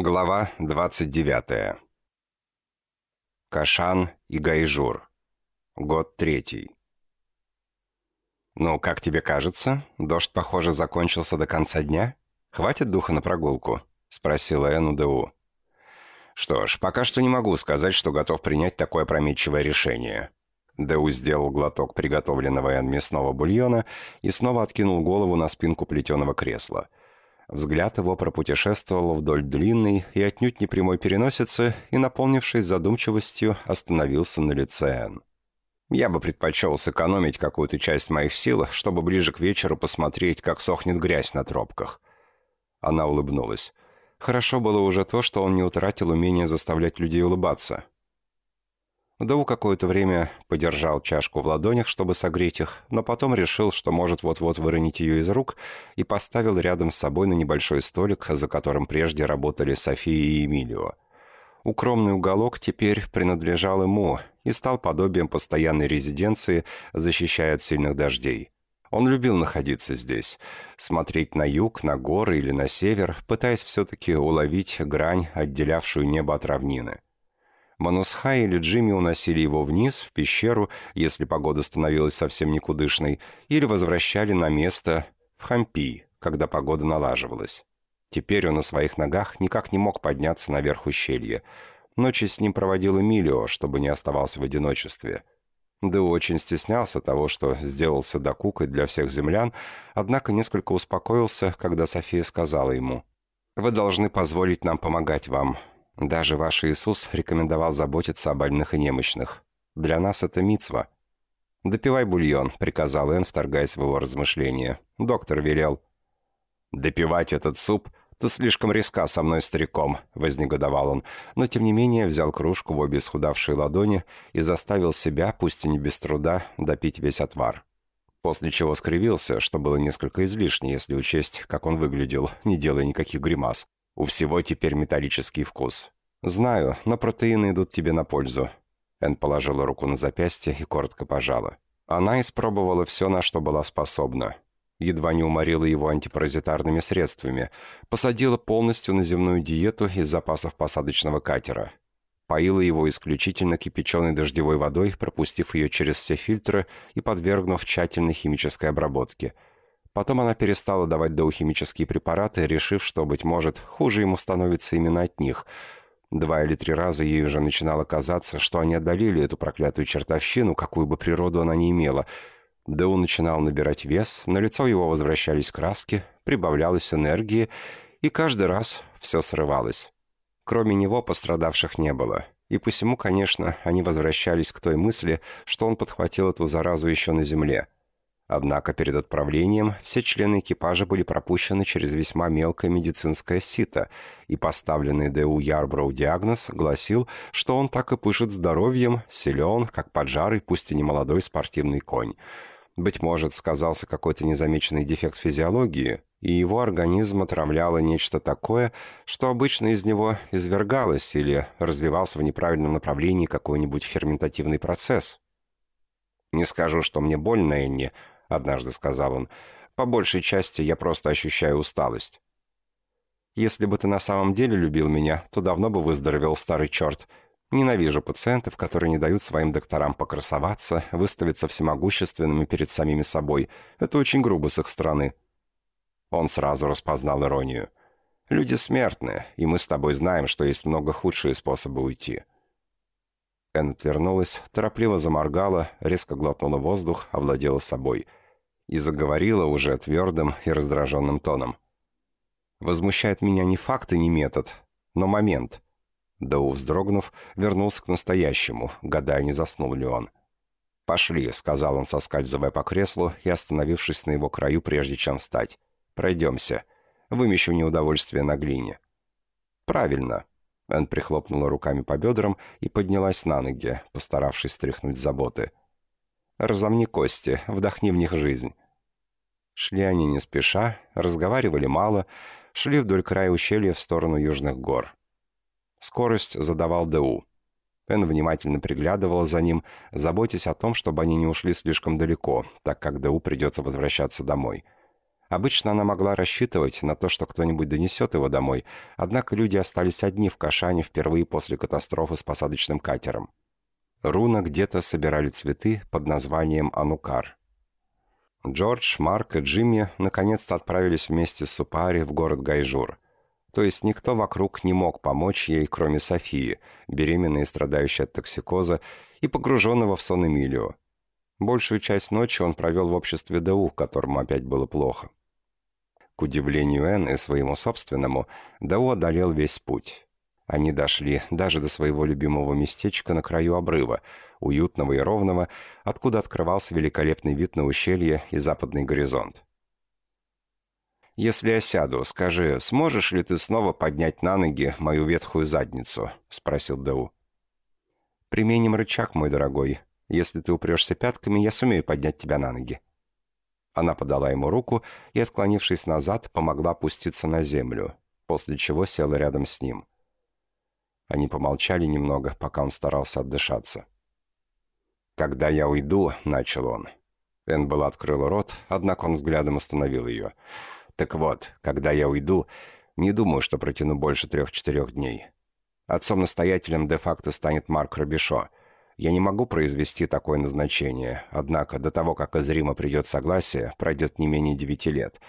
Глава 29. Кашан и Гайжур. Год третий. «Ну, как тебе кажется? Дождь, похоже, закончился до конца дня? Хватит духа на прогулку?» — спросила Энн Дэу. «Что ж, пока что не могу сказать, что готов принять такое опрометчивое решение». Дэу сделал глоток приготовленного Энн мясного бульона и снова откинул голову на спинку плетеного кресла — Взгляд его пропутешествовал вдоль длинной и отнюдь не прямой переносицы и, наполнившись задумчивостью, остановился на лице Энн. «Я бы предпочел сэкономить какую-то часть моих сил, чтобы ближе к вечеру посмотреть, как сохнет грязь на тропках». Она улыбнулась. Хорошо было уже то, что он не утратил умение заставлять людей улыбаться. Дау какое-то время подержал чашку в ладонях, чтобы согреть их, но потом решил, что может вот-вот выронить ее из рук, и поставил рядом с собой на небольшой столик, за которым прежде работали София и Эмилио. Укромный уголок теперь принадлежал ему и стал подобием постоянной резиденции, защищая от сильных дождей. Он любил находиться здесь, смотреть на юг, на горы или на север, пытаясь все-таки уловить грань, отделявшую небо от равнины. Манусха или Джимми уносили его вниз, в пещеру, если погода становилась совсем никудышной, или возвращали на место в Хампи, когда погода налаживалась. Теперь он на своих ногах никак не мог подняться наверх ущелья. Ночи с ним проводил Эмилио, чтобы не оставался в одиночестве. Дэу очень стеснялся того, что сделался докукой для всех землян, однако несколько успокоился, когда София сказала ему, «Вы должны позволить нам помогать вам. Даже ваш Иисус рекомендовал заботиться о больных и немощных. Для нас это мицва. «Допивай бульон», — приказал Эн, вторгаясь в его размышления. Доктор велел. «Допивать этот суп? Ты слишком резка со мной, стариком», — вознегодовал он, но тем не менее взял кружку в обе исхудавшие ладони и заставил себя, пусть и не без труда, допить весь отвар. После чего скривился, что было несколько излишне, если учесть, как он выглядел, не делая никаких гримас. У всего теперь металлический вкус. Знаю, но протеины идут тебе на пользу». Энн положила руку на запястье и коротко пожала. Она испробовала все, на что была способна. Едва не уморила его антипаразитарными средствами. Посадила полностью на земную диету из запасов посадочного катера. Поила его исключительно кипяченой дождевой водой, пропустив ее через все фильтры и подвергнув тщательной химической обработке – Потом она перестала давать доухимические препараты, решив, что, быть может, хуже ему становится именно от них. Два или три раза ей уже начинало казаться, что они одолели эту проклятую чертовщину, какую бы природу она ни имела. Дэу начинал набирать вес, на лицо его возвращались краски, прибавлялась энергии, и каждый раз все срывалось. Кроме него пострадавших не было. И посему, конечно, они возвращались к той мысли, что он подхватил эту заразу еще на земле – Однако перед отправлением все члены экипажа были пропущены через весьма мелкое медицинское сито, и поставленный Д.У. Ярброу диагноз гласил, что он так и пышет здоровьем, силен, как поджарый, пусть и не молодой спортивный конь. Быть может, сказался какой-то незамеченный дефект физиологии, и его организм отравляло нечто такое, что обычно из него извергалось или развивался в неправильном направлении какой-нибудь ферментативный процесс. Не скажу, что мне больно, Энни, — однажды сказал он. «По большей части я просто ощущаю усталость». «Если бы ты на самом деле любил меня, то давно бы выздоровел старый черт. Ненавижу пациентов, которые не дают своим докторам покрасоваться, выставиться всемогущественными перед самими собой. Это очень грубо с их стороны». Он сразу распознал иронию. «Люди смертные, и мы с тобой знаем, что есть много худшие способы уйти». Энн отвернулась, торопливо заморгала, резко глотнула воздух, овладела собой — и заговорила уже твердым и раздраженным тоном. «Возмущает меня не факт и не метод, но момент». Дау, вздрогнув, вернулся к настоящему, гадая, не заснул ли он. «Пошли», — сказал он, соскальзывая по креслу и остановившись на его краю, прежде чем встать. «Пройдемся. Вымещу неудовольствие на глине». «Правильно». Энн прихлопнула руками по бедрам и поднялась на ноги, постаравшись стряхнуть заботы. Разомни кости, вдохни в них жизнь». Шли они не спеша, разговаривали мало, шли вдоль края ущелья в сторону южных гор. Скорость задавал ДУ. Пен внимательно приглядывала за ним, заботясь о том, чтобы они не ушли слишком далеко, так как ДУ придется возвращаться домой. Обычно она могла рассчитывать на то, что кто-нибудь донесет его домой, однако люди остались одни в Кашане впервые после катастрофы с посадочным катером. Руна где-то собирали цветы под названием «Анукар». Джордж, Марк и Джимми наконец-то отправились вместе с Супаари в город Гайжур. То есть никто вокруг не мог помочь ей, кроме Софии, беременной и страдающей от токсикоза, и погруженного в сон Эмилио. Большую часть ночи он провел в обществе Дэу, которому опять было плохо. К удивлению Энн и своему собственному, Дэу одолел весь путь. Они дошли даже до своего любимого местечка на краю обрыва, уютного и ровного, откуда открывался великолепный вид на ущелье и западный горизонт. «Если я сяду, скажи, сможешь ли ты снова поднять на ноги мою ветхую задницу?» — спросил Дэу. «Применим рычаг, мой дорогой. Если ты упрешься пятками, я сумею поднять тебя на ноги». Она подала ему руку и, отклонившись назад, помогла опуститься на землю, после чего села рядом с ним. Они помолчали немного, пока он старался отдышаться. «Когда я уйду», — начал он. Энн была открыла рот, однако он взглядом остановил ее. «Так вот, когда я уйду, не думаю, что протяну больше трех-четырех дней. Отцом-настоятелем де-факто станет Марк Робишо. Я не могу произвести такое назначение, однако до того, как из Рима придет согласие, пройдет не менее девяти лет.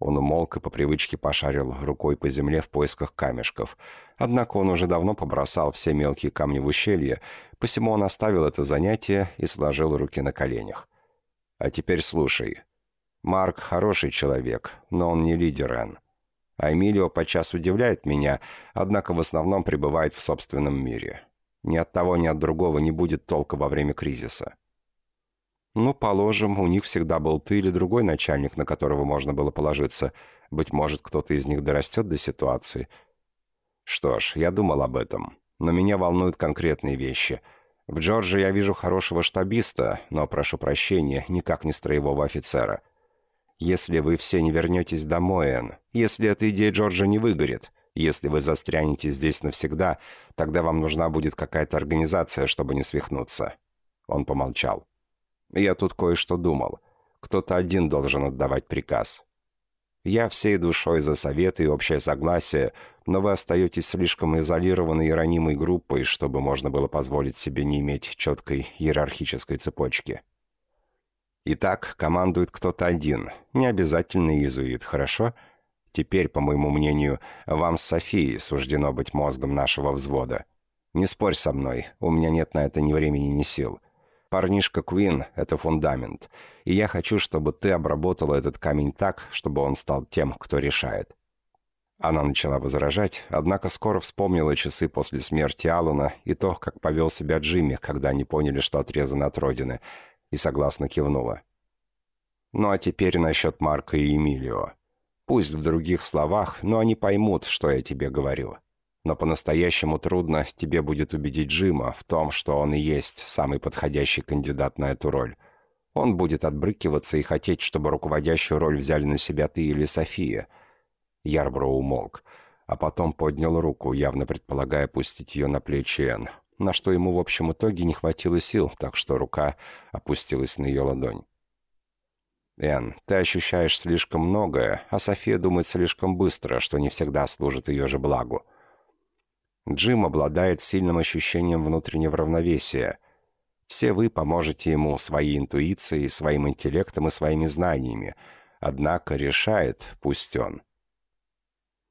Он умолк и по привычке пошарил рукой по земле в поисках камешков. Однако он уже давно побросал все мелкие камни в ущелье, посему он оставил это занятие и сложил руки на коленях. «А теперь слушай. Марк хороший человек, но он не лидер Энн. А Эмилио подчас удивляет меня, однако в основном пребывает в собственном мире. Ни от того, ни от другого не будет толка во время кризиса. Ну, положим, у них всегда был ты или другой начальник, на которого можно было положиться. Быть может, кто-то из них дорастет до ситуации. Что ж, я думал об этом. Но меня волнуют конкретные вещи. В Джорджи я вижу хорошего штабиста, но, прошу прощения, никак не строевого офицера. Если вы все не вернетесь домой, Энн, если эта идея Джорджа не выгорит, если вы застрянете здесь навсегда, тогда вам нужна будет какая-то организация, чтобы не свихнуться». Он помолчал. «Я тут кое-что думал. Кто-то один должен отдавать приказ. Я всей душой за совет и общее согласие, но вы остаетесь слишком изолированной и ранимой группой, чтобы можно было позволить себе не иметь четкой иерархической цепочки. Итак, командует кто-то один, не обязательно иезуит, хорошо?» Теперь, по моему мнению, вам с Софией суждено быть мозгом нашего взвода. Не спорь со мной, у меня нет на это ни времени, ни сил. Парнишка Куин — это фундамент, и я хочу, чтобы ты обработала этот камень так, чтобы он стал тем, кто решает». Она начала возражать, однако скоро вспомнила часы после смерти Алана и то, как повел себя Джимми, когда они поняли, что отрезаны от родины, и согласно кивнула. «Ну а теперь насчет Марка и Эмилио. Пусть в других словах, но они поймут, что я тебе говорю. Но по-настоящему трудно тебе будет убедить Джима в том, что он и есть самый подходящий кандидат на эту роль. Он будет отбрыкиваться и хотеть, чтобы руководящую роль взяли на себя ты или София. Ярбро умолк, а потом поднял руку, явно предполагая пустить ее на плечи Энн, на что ему в общем итоге не хватило сил, так что рука опустилась на ее ладонь. «Энн, ты ощущаешь слишком многое, а София думает слишком быстро, что не всегда служит ее же благу. Джим обладает сильным ощущением внутреннего равновесия. Все вы поможете ему своей интуицией, своим интеллектом и своими знаниями, однако решает, пусть он».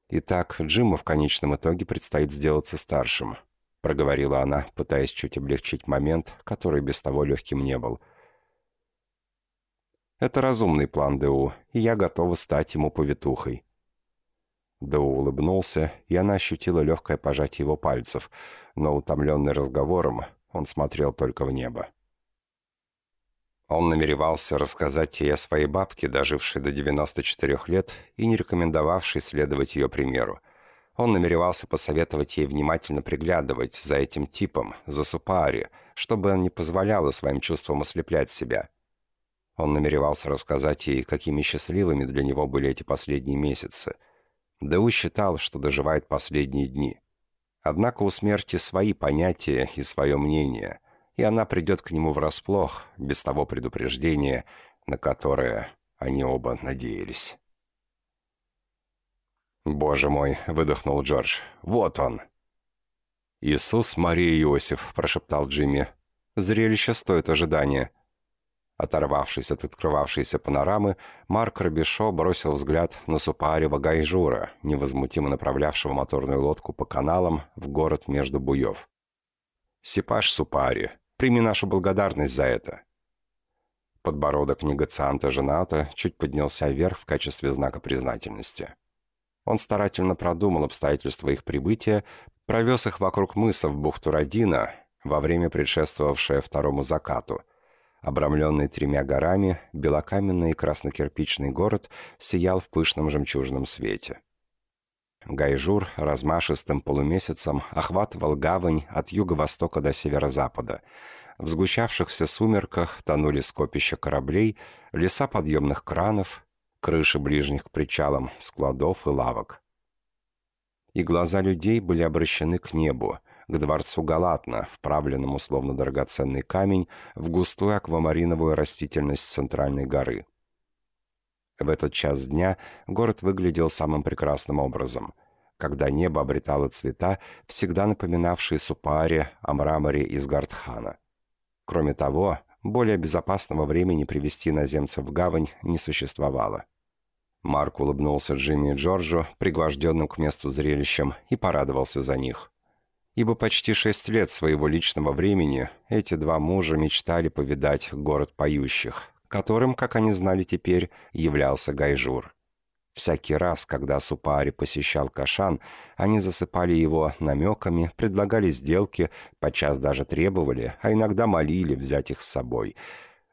«Итак, Джиму в конечном итоге предстоит сделаться старшим», — проговорила она, пытаясь чуть облегчить момент, который без того легким не был — это разумный план Дэу, и я готова стать ему повитухой». Дэу улыбнулся, и она ощутила легкое пожатие его пальцев, но, утомленный разговором, он смотрел только в небо. Он намеревался рассказать ей о своей бабке, дожившей до 94 лет и не рекомендовавшей следовать ее примеру. Он намеревался посоветовать ей внимательно приглядывать за этим типом, за Супаари, чтобы он не позволяла своим чувствам ослеплять себя. Он намеревался рассказать ей, какими счастливыми для него были эти последние месяцы. Дэу считал, что доживает последние дни. Однако у смерти свои понятия и свое мнение, и она придет к нему врасплох, без того предупреждения, на которое они оба надеялись. «Боже мой!» — выдохнул Джордж. «Вот он!» «Иисус, Мария и Иосиф!» — прошептал Джимми. «Зрелище стоит ожидания». Оторвавшись от открывавшейся панорамы, Марк Робешо бросил взгляд на Супаарева Гайжура, невозмутимо направлявшего моторную лодку по каналам в город между буев. «Сипаш Супаари, прими нашу благодарность за это». Подбородок негацианта жената чуть поднялся вверх в качестве знака признательности. Он старательно продумал обстоятельства их прибытия, провез их вокруг мыса в бухту Родина во время предшествовавшее второму закату. Обрамленный тремя горами, белокаменный и краснокирпичный город сиял в пышном жемчужном свете. Гайжур размашистым полумесяцем охватывал гавань от юго-востока до северо-запада. В сгущавшихся сумерках тонули скопища кораблей, леса подъемных кранов, крыши ближних к причалам, складов и лавок. И глаза людей были обращены к небу, к дворцу Галатна, вправленному словно драгоценный камень в густую аквамариновую растительность центральной горы. В этот час дня город выглядел самым прекрасным образом, когда небо обретало цвета, всегда напоминавшие Супааре о мраморе из Гардхана. Кроме того, более безопасного времени привести наземцев в гавань не существовало. Марк улыбнулся Джимми и Джорджу, пригвожденным к месту зрелищем, и порадовался за них. Ибо почти шесть лет своего личного времени эти два мужа мечтали повидать город поющих, которым, как они знали теперь, являлся Гайжур. Всякий раз, когда Супари посещал Кашан, они засыпали его намеками, предлагали сделки, подчас даже требовали, а иногда молили взять их с собой.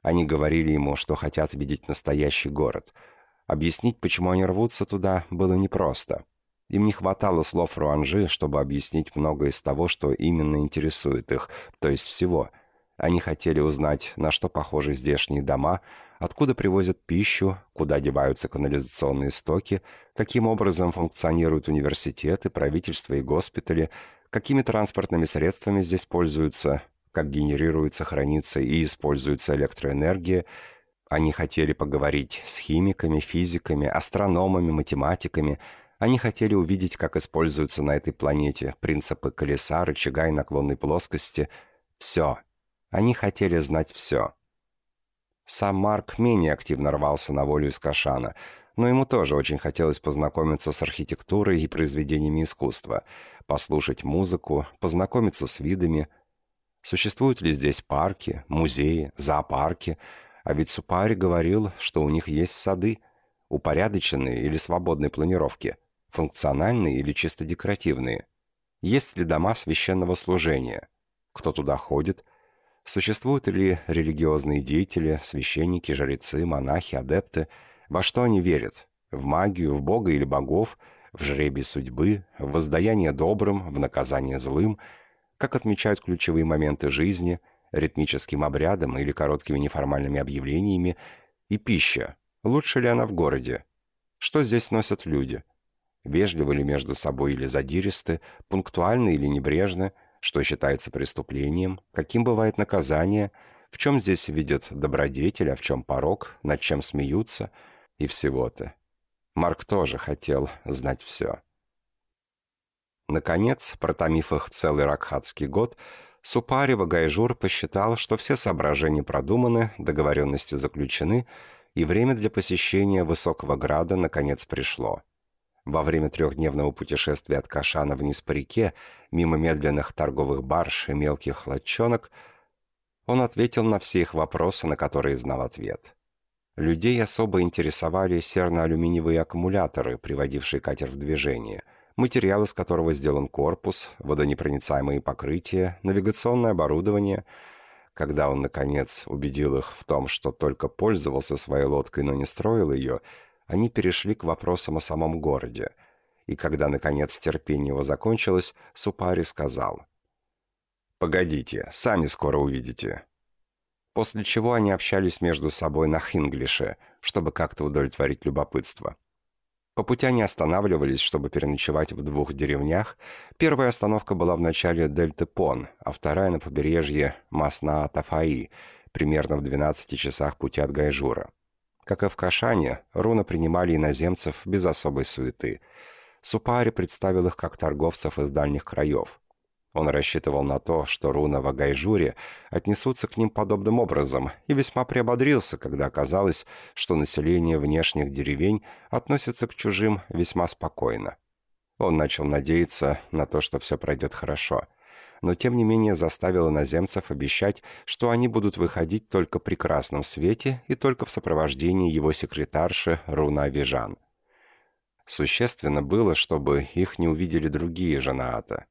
Они говорили ему, что хотят видеть настоящий город. Объяснить, почему они рвутся туда, было непросто. Им не хватало слов Руанжи, чтобы объяснить многое из того, что именно интересует их, то есть всего. Они хотели узнать, на что похожи здешние дома – откуда привозят пищу, куда деваются канализационные стоки, каким образом функционируют университеты, правительства и госпитали, какими транспортными средствами здесь пользуются, как генерируется, хранится и используется электроэнергия. Они хотели поговорить с химиками, физиками, астрономами, математиками. Они хотели увидеть, как используются на этой планете принципы колеса, рычага и наклонной плоскости. Все. Они хотели знать все. Сам Марк менее активно рвался на волю из Кашана, но ему тоже очень хотелось познакомиться с архитектурой и произведениями искусства, послушать музыку, познакомиться с видами. Существуют ли здесь парки, музеи, зоопарки? А ведь Супари говорил, что у них есть сады, упорядоченные или свободной планировки, функциональные или чисто декоративные. Есть ли дома священного служения? Кто туда ходит – Существуют ли религиозные деятели, священники, жрецы, монахи, адепты? Во что они верят? В магию, в Бога или богов, в жребий судьбы, в воздаяние добрым, в наказание злым? Как отмечают ключевые моменты жизни, ритмическим обрядом или короткими неформальными объявлениями? И пища. Лучше ли она в городе? Что здесь носят люди? Вежливы ли между собой или задиристы, пунктуальны или небрежны – что считается преступлением, каким бывает наказание, в чем здесь видят добродетель, а в чем порок, над чем смеются и всего-то. Марк тоже хотел знать все. Наконец, протомив их целый ракхатский год, Супаари ва Гайжур посчитал, что все соображения продуманы, договоренности заключены, и время для посещения Высокого Града наконец пришло – во время трехдневного путешествия от Кашана вниз по реке, мимо медленных торговых барж и мелких лодчонок, он ответил на все их вопросы, на которые знал ответ. Людей особо интересовали серно-алюминиевые аккумуляторы, приводившие катер в движение, материал, из которого сделан корпус, водонепроницаемые покрытия, навигационное оборудование. Когда он, наконец, убедил их в том, что только пользовался своей лодкой, но не строил ее – они перешли к вопросам о самом городе. И когда, наконец, терпение его закончилось, Супари сказал. «Погодите, сами скоро увидите». После чего они общались между собой на хинглише, чтобы как-то удовлетворить любопытство. По пути они останавливались, чтобы переночевать в двух деревнях. Первая остановка была в начале дельты Пон, а вторая на побережье Масна-Тафаи, примерно в 12 часах пути от Гайжура. Как и в Кашане, руны принимали иноземцев без особой суеты. Супаари представил их как торговцев из дальних краев. Он рассчитывал на то, что руна в Гайжуре отнесутся к ним подобным образом, и весьма приободрился, когда оказалось, что население внешних деревень относится к чужим весьма спокойно. Он начал надеяться на то, что все пройдет хорошо, но тем не менее заставил иноземцев обещать, что они будут выходить только при красном свете и только в сопровождении его секретарши Руна Вижан. Существенно было, чтобы их не увидели другие женаата.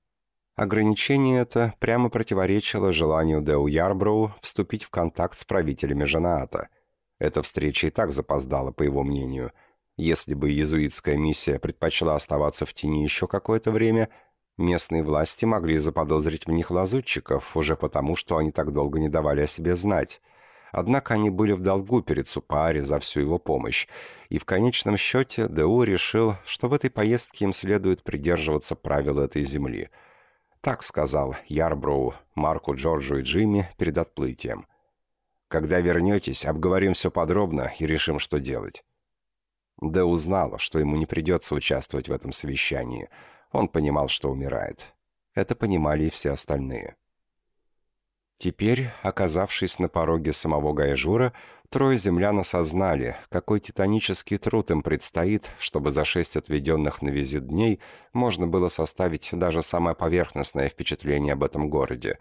Ограничение это прямо противоречило желанию Деу Ярброу вступить в контакт с правителями Жанаата. Эта встреча и так запоздала, по его мнению. Если бы иезуитская миссия предпочла оставаться в тени еще какое-то время, местные власти могли заподозрить в них лазутчиков, уже потому, что они так долго не давали о себе знать. Однако они были в долгу перед Супаари за всю его помощь, и в конечном счете Деу решил, что в этой поездке им следует придерживаться правил этой земли – так сказал Ярброу, Марку, Джорджу и Джимми перед отплытием. «Когда вернетесь, обговорим все подробно и решим, что делать». Дэ узнал, что ему не придется участвовать в этом совещании. Он понимал, что умирает. Это понимали и все остальные. Теперь, оказавшись на пороге самого Гайжура, трое землян осознали, какой титанический труд им предстоит, чтобы за шесть отведенных на визит дней можно было составить даже самое поверхностное впечатление об этом городе.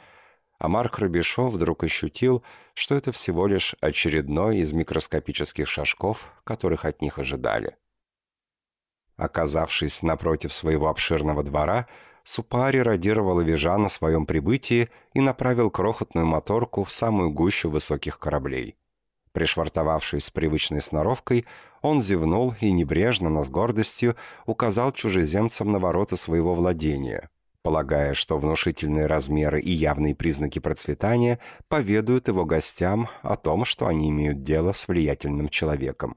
А Марк Рабишов вдруг ощутил, что это всего лишь очередной из микроскопических шажков, которых от них ожидали. Оказавшись напротив своего обширного двора, Супари радировал Вижа на своем прибытии и направил крохотную моторку в самую гущу высоких кораблей. Пришвартовавшись с привычной сноровкой, он зевнул и небрежно, но с гордостью, указал чужеземцам на ворота своего владения, полагая, что внушительные размеры и явные признаки процветания поведают его гостям о том, что они имеют дело с влиятельным человеком.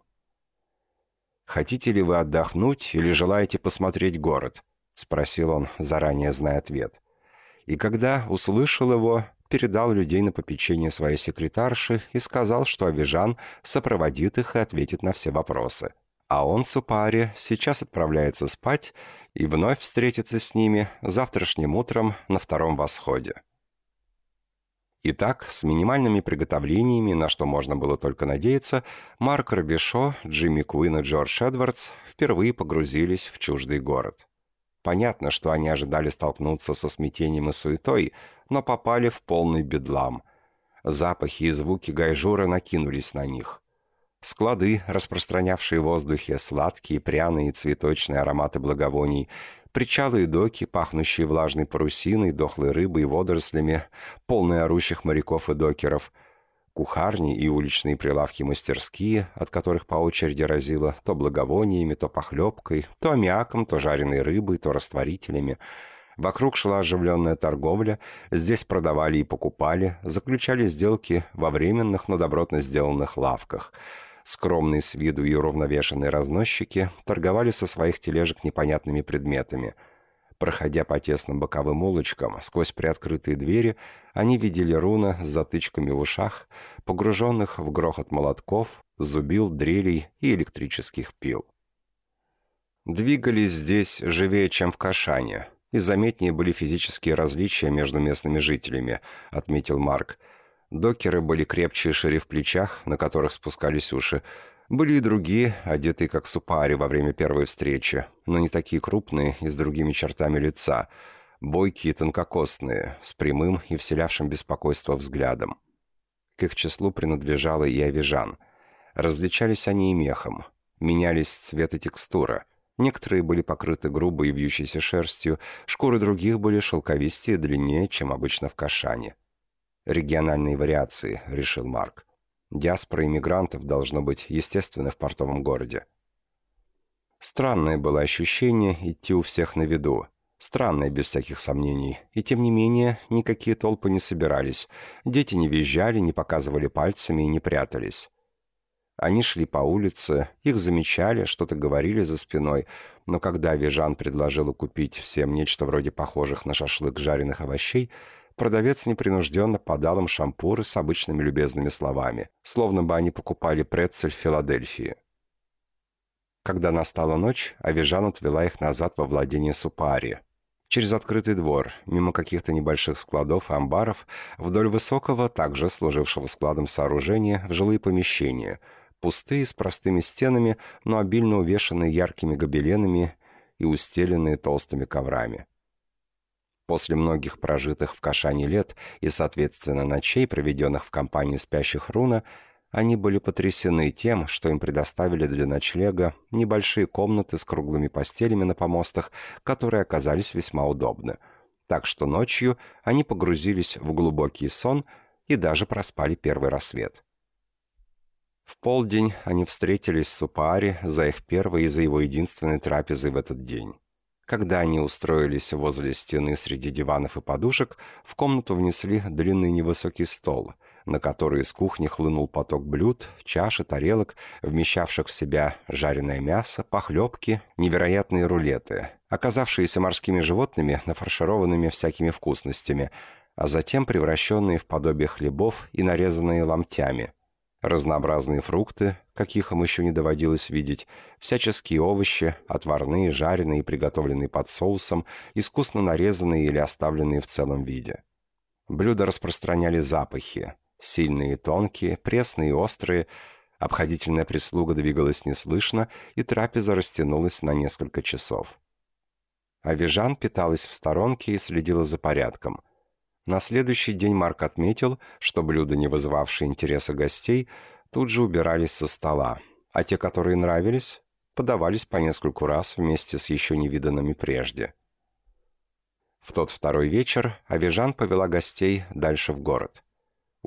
«Хотите ли вы отдохнуть или желаете посмотреть город?» — спросил он, заранее зная ответ. И когда услышал его, передал людей на попечение своей секретарши и сказал, что Авижан сопроводит их и ответит на все вопросы. А он, Супари, сейчас отправляется спать и вновь встретится с ними завтрашним утром на втором восходе. Итак, с минимальными приготовлениями, на что можно было только надеяться, Марк Робишо, Джимми Куин и Джордж Эдвардс впервые погрузились в чуждый город. Понятно, что они ожидали столкнуться со смятением и суетой, но попали в полный бедлам. Запахи и звуки гайжура накинулись на них. Склады, распространявшие в воздухе сладкие, пряные и цветочные ароматы благовоний, причалы и доки, пахнущие влажной парусиной, дохлой рыбой и водорослями, полные орущих моряков и докеров — Кухарни и уличные прилавки-мастерские, от которых по очереди разило то благовониями, то похлебкой, то аммиаком, то жареной рыбой, то растворителями. Вокруг шла оживленная торговля, здесь продавали и покупали, заключали сделки во временных, но добротно сделанных лавках. Скромные с виду и уравновешенные разносчики торговали со своих тележек непонятными предметами – Проходя по тесным боковым улочкам, сквозь приоткрытые двери, они видели руна с затычками в ушах, погруженных в грохот молотков, зубил, дрелей и электрических пил. Двигались здесь живее, чем в Кашане, и заметнее были физические различия между местными жителями, отметил Марк. Докеры были крепче и шире в плечах, на которых спускались уши, были и другие, одетые как супари во время первой встречи, но не такие крупные и с другими чертами лица, бойкие и тонкокосные, с прямым и вселявшим беспокойство взглядом. К их числу принадлежала и Авижан. Различались они и мехом, менялись цвет и текстура. Некоторые были покрыты грубой и вьющейся шерстью, шкуры других были шелковистее и длиннее, чем обычно в Кашане. «Региональные вариации», — решил Марк. Диаспора иммигрантов должно быть естественно в портовом городе. Странное было ощущение идти у всех на виду. Странное, без всяких сомнений. И тем не менее, никакие толпы не собирались. Дети не визжали, не показывали пальцами и не прятались. Они шли по улице, их замечали, что-то говорили за спиной, но когда Вижан предложил купить всем нечто вроде похожих на шашлык жареных овощей, продавец непринужденно подал им шампуры с обычными любезными словами, словно бы они покупали прецель в Филадельфии. Когда настала ночь, Авижан отвела их назад во владение Супари. Через открытый двор, мимо каких-то небольших складов и амбаров, вдоль высокого, также служившего складом сооружения, в жилые помещения, пустые, с простыми стенами, но обильно увешанные яркими гобеленами и устеленные толстыми коврами. После многих прожитых в Кашане лет и, соответственно, ночей, проведенных в компании спящих Руна, они были потрясены тем, что им предоставили для ночлега небольшие комнаты с круглыми постелями на помостах, которые оказались весьма удобны. Так что ночью они погрузились в глубокий сон и даже проспали первый рассвет. В полдень они встретились с Супаари за их первой и за его единственной трапезой в этот день. Когда они устроились возле стены среди диванов и подушек, в комнату внесли длинный невысокий стол – на который из кухни хлынул поток блюд, чаш и тарелок, вмещавших в себя жареное мясо, похлебки, невероятные рулеты, оказавшиеся морскими животными, нафаршированными всякими вкусностями, а затем превращенные в подобие хлебов и нарезанные ломтями. Разнообразные фрукты, каких им еще не доводилось видеть, всяческие овощи, отварные, жареные приготовленные под соусом, искусно нарезанные или оставленные в целом виде. Блюда распространяли запахи, Сильные и тонкие, пресные и острые. Обходительная прислуга двигалась неслышно, и трапеза растянулась на несколько часов. Авижан питалась в сторонке и следила за порядком. На следующий день Марк отметил, что блюда, не вызывавшие интереса гостей, тут же убирались со стола, а те, которые нравились, подавались по нескольку раз вместе с еще невиданными прежде. В тот второй вечер Авижан повела гостей дальше в город.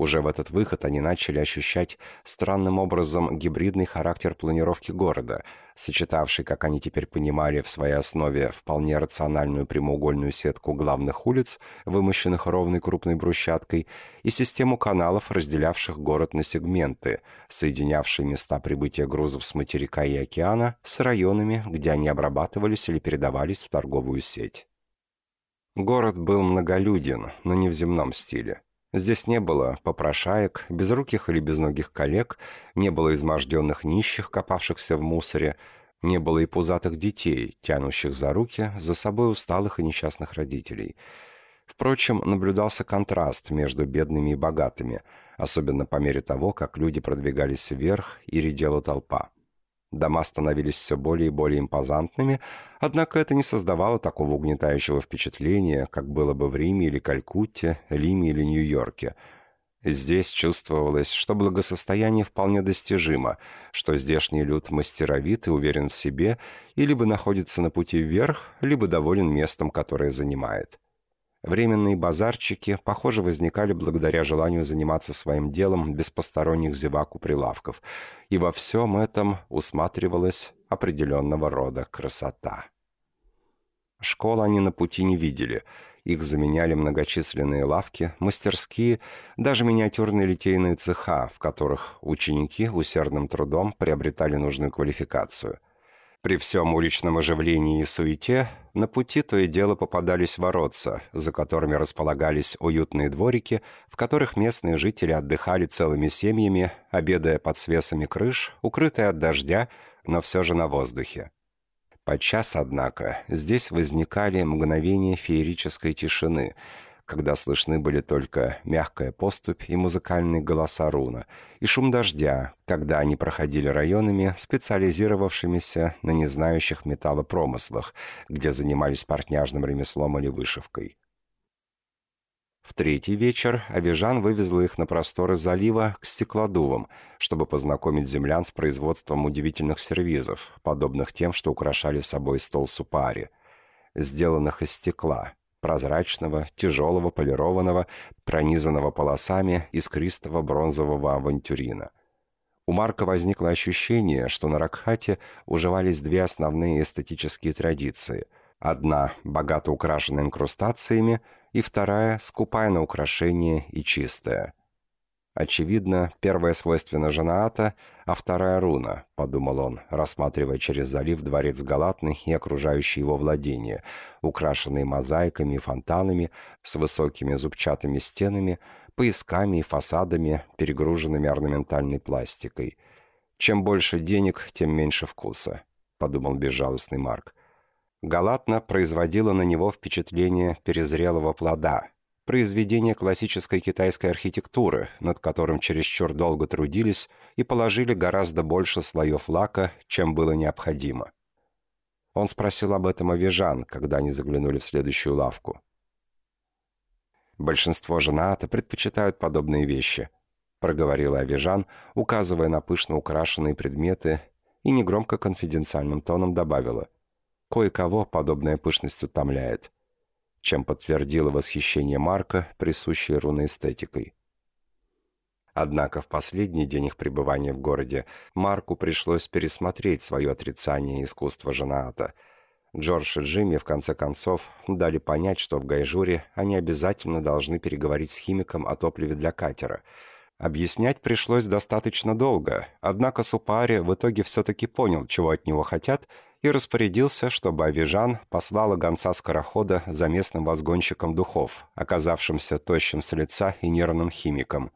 Уже в этот выход они начали ощущать странным образом гибридный характер планировки города, сочетавший, как они теперь понимали, в своей основе вполне рациональную прямоугольную сетку главных улиц, вымощенных ровной крупной брусчаткой, и систему каналов, разделявших город на сегменты, соединявшие места прибытия грузов с материка и океана с районами, где они обрабатывались или передавались в торговую сеть. Город был многолюден, но не в земном стиле. Здесь не было попрошаек, безруких или безногих коллег, не было изможденных нищих, копавшихся в мусоре, не было и пузатых детей, тянущих за руки за собой усталых и несчастных родителей. Впрочем, наблюдался контраст между бедными и богатыми, особенно по мере того, как люди продвигались вверх и редела толпа. Дома становились все более и более импозантными, однако это не создавало такого угнетающего впечатления, как было бы в Риме или Калькутте, Лиме или Нью-Йорке. Здесь чувствовалось, что благосостояние вполне достижимо, что здешний люд мастеровит и уверен в себе и либо находится на пути вверх, либо доволен местом, которое занимает. Временные базарчики, похоже, возникали благодаря желанию заниматься своим делом без посторонних зевак у прилавков, и во всем этом усматривалась определенного рода красота. Школ они на пути не видели. Их заменяли многочисленные лавки, мастерские, даже миниатюрные литейные цеха, в которых ученики усердным трудом приобретали нужную квалификацию – при всем уличном оживлении и суете на пути то и дело попадались воротца, за которыми располагались уютные дворики, в которых местные жители отдыхали целыми семьями, обедая под свесами крыш, укрытые от дождя, но все же на воздухе. Подчас, однако, здесь возникали мгновения феерической тишины – когда слышны были только мягкая поступь и музыкальные голоса руна, и шум дождя, когда они проходили районами, специализировавшимися на незнающих металла промыслах, где занимались портняжным ремеслом или вышивкой. В третий вечер Авижан вывезла их на просторы залива к стеклодувам, чтобы познакомить землян с производством удивительных сервизов, подобных тем, что украшали собой стол супари, сделанных из стекла – прозрачного, тяжелого, полированного, пронизанного полосами искристого бронзового авантюрина. У Марка возникло ощущение, что на Ракхате уживались две основные эстетические традиции. Одна – богато украшенная инкрустациями, и вторая – скупая на украшения и чистая. Очевидно, первое свойственно Жанаата, а вторая руна, подумал он, рассматривая через залив дворец Галатный и окружающие его владения, украшенные мозаиками и фонтанами, с высокими зубчатыми стенами, поясками и фасадами, перегруженными орнаментальной пластикой. Чем больше денег, тем меньше вкуса, подумал безжалостный Марк. Галатна производила на него впечатление перезрелого плода, произведение классической китайской архитектуры, над которым чересчур долго трудились и положили гораздо больше слоев лака, чем было необходимо. Он спросил об этом Авижан, когда они заглянули в следующую лавку. «Большинство женаты предпочитают подобные вещи», — проговорила Авижан, указывая на пышно украшенные предметы, и негромко конфиденциальным тоном добавила. «Кое-кого подобная пышность утомляет» чем подтвердило восхищение Марка, присущее руноэстетикой. Однако в последний день их пребывания в городе Марку пришлось пересмотреть свое отрицание искусства Жанаата. Джордж и Джимми в конце концов дали понять, что в Гайжуре они обязательно должны переговорить с химиком о топливе для катера. Объяснять пришлось достаточно долго, однако Супари в итоге все-таки понял, чего от него хотят – и распорядился, чтобы Авижан послала гонца скорохода за местным возгонщиком духов, оказавшимся тощим с лица и нервным химиком.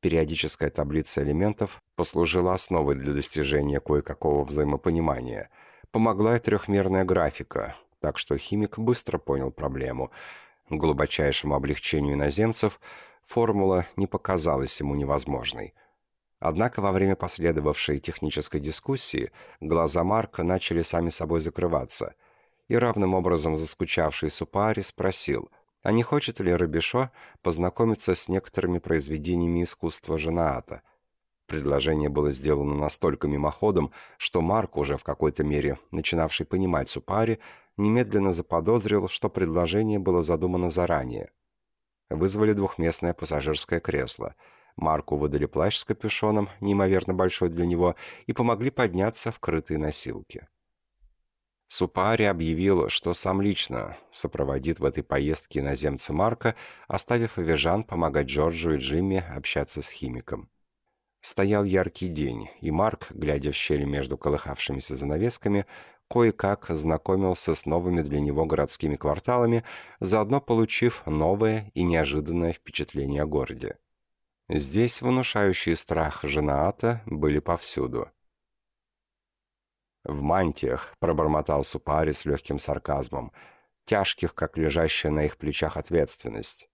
Периодическая таблица элементов послужила основой для достижения кое-какого взаимопонимания. Помогла и трехмерная графика, так что химик быстро понял проблему. К глубочайшему облегчению иноземцев формула не показалась ему невозможной – Однако во время последовавшей технической дискуссии глаза Марка начали сами собой закрываться, и равным образом заскучавший Супари спросил, а не хочет ли Рабишо познакомиться с некоторыми произведениями искусства Женаата. Предложение было сделано настолько мимоходом, что Марк, уже в какой-то мере начинавший понимать Супари, немедленно заподозрил, что предложение было задумано заранее. Вызвали двухместное пассажирское кресло – Марку выдали плащ с капюшоном, неимоверно большой для него, и помогли подняться в крытые носилки. Супари объявил, что сам лично сопроводит в этой поездке иноземца Марка, оставив Авижан помогать Джорджу и Джимми общаться с химиком. Стоял яркий день, и Марк, глядя в щель между колыхавшимися занавесками, кое-как знакомился с новыми для него городскими кварталами, заодно получив новое и неожиданное впечатление о городе. Здесь внушающие страх Женаата были повсюду. «В мантиях», — пробормотал Супари с легким сарказмом, тяжких, как лежащая на их плечах ответственность,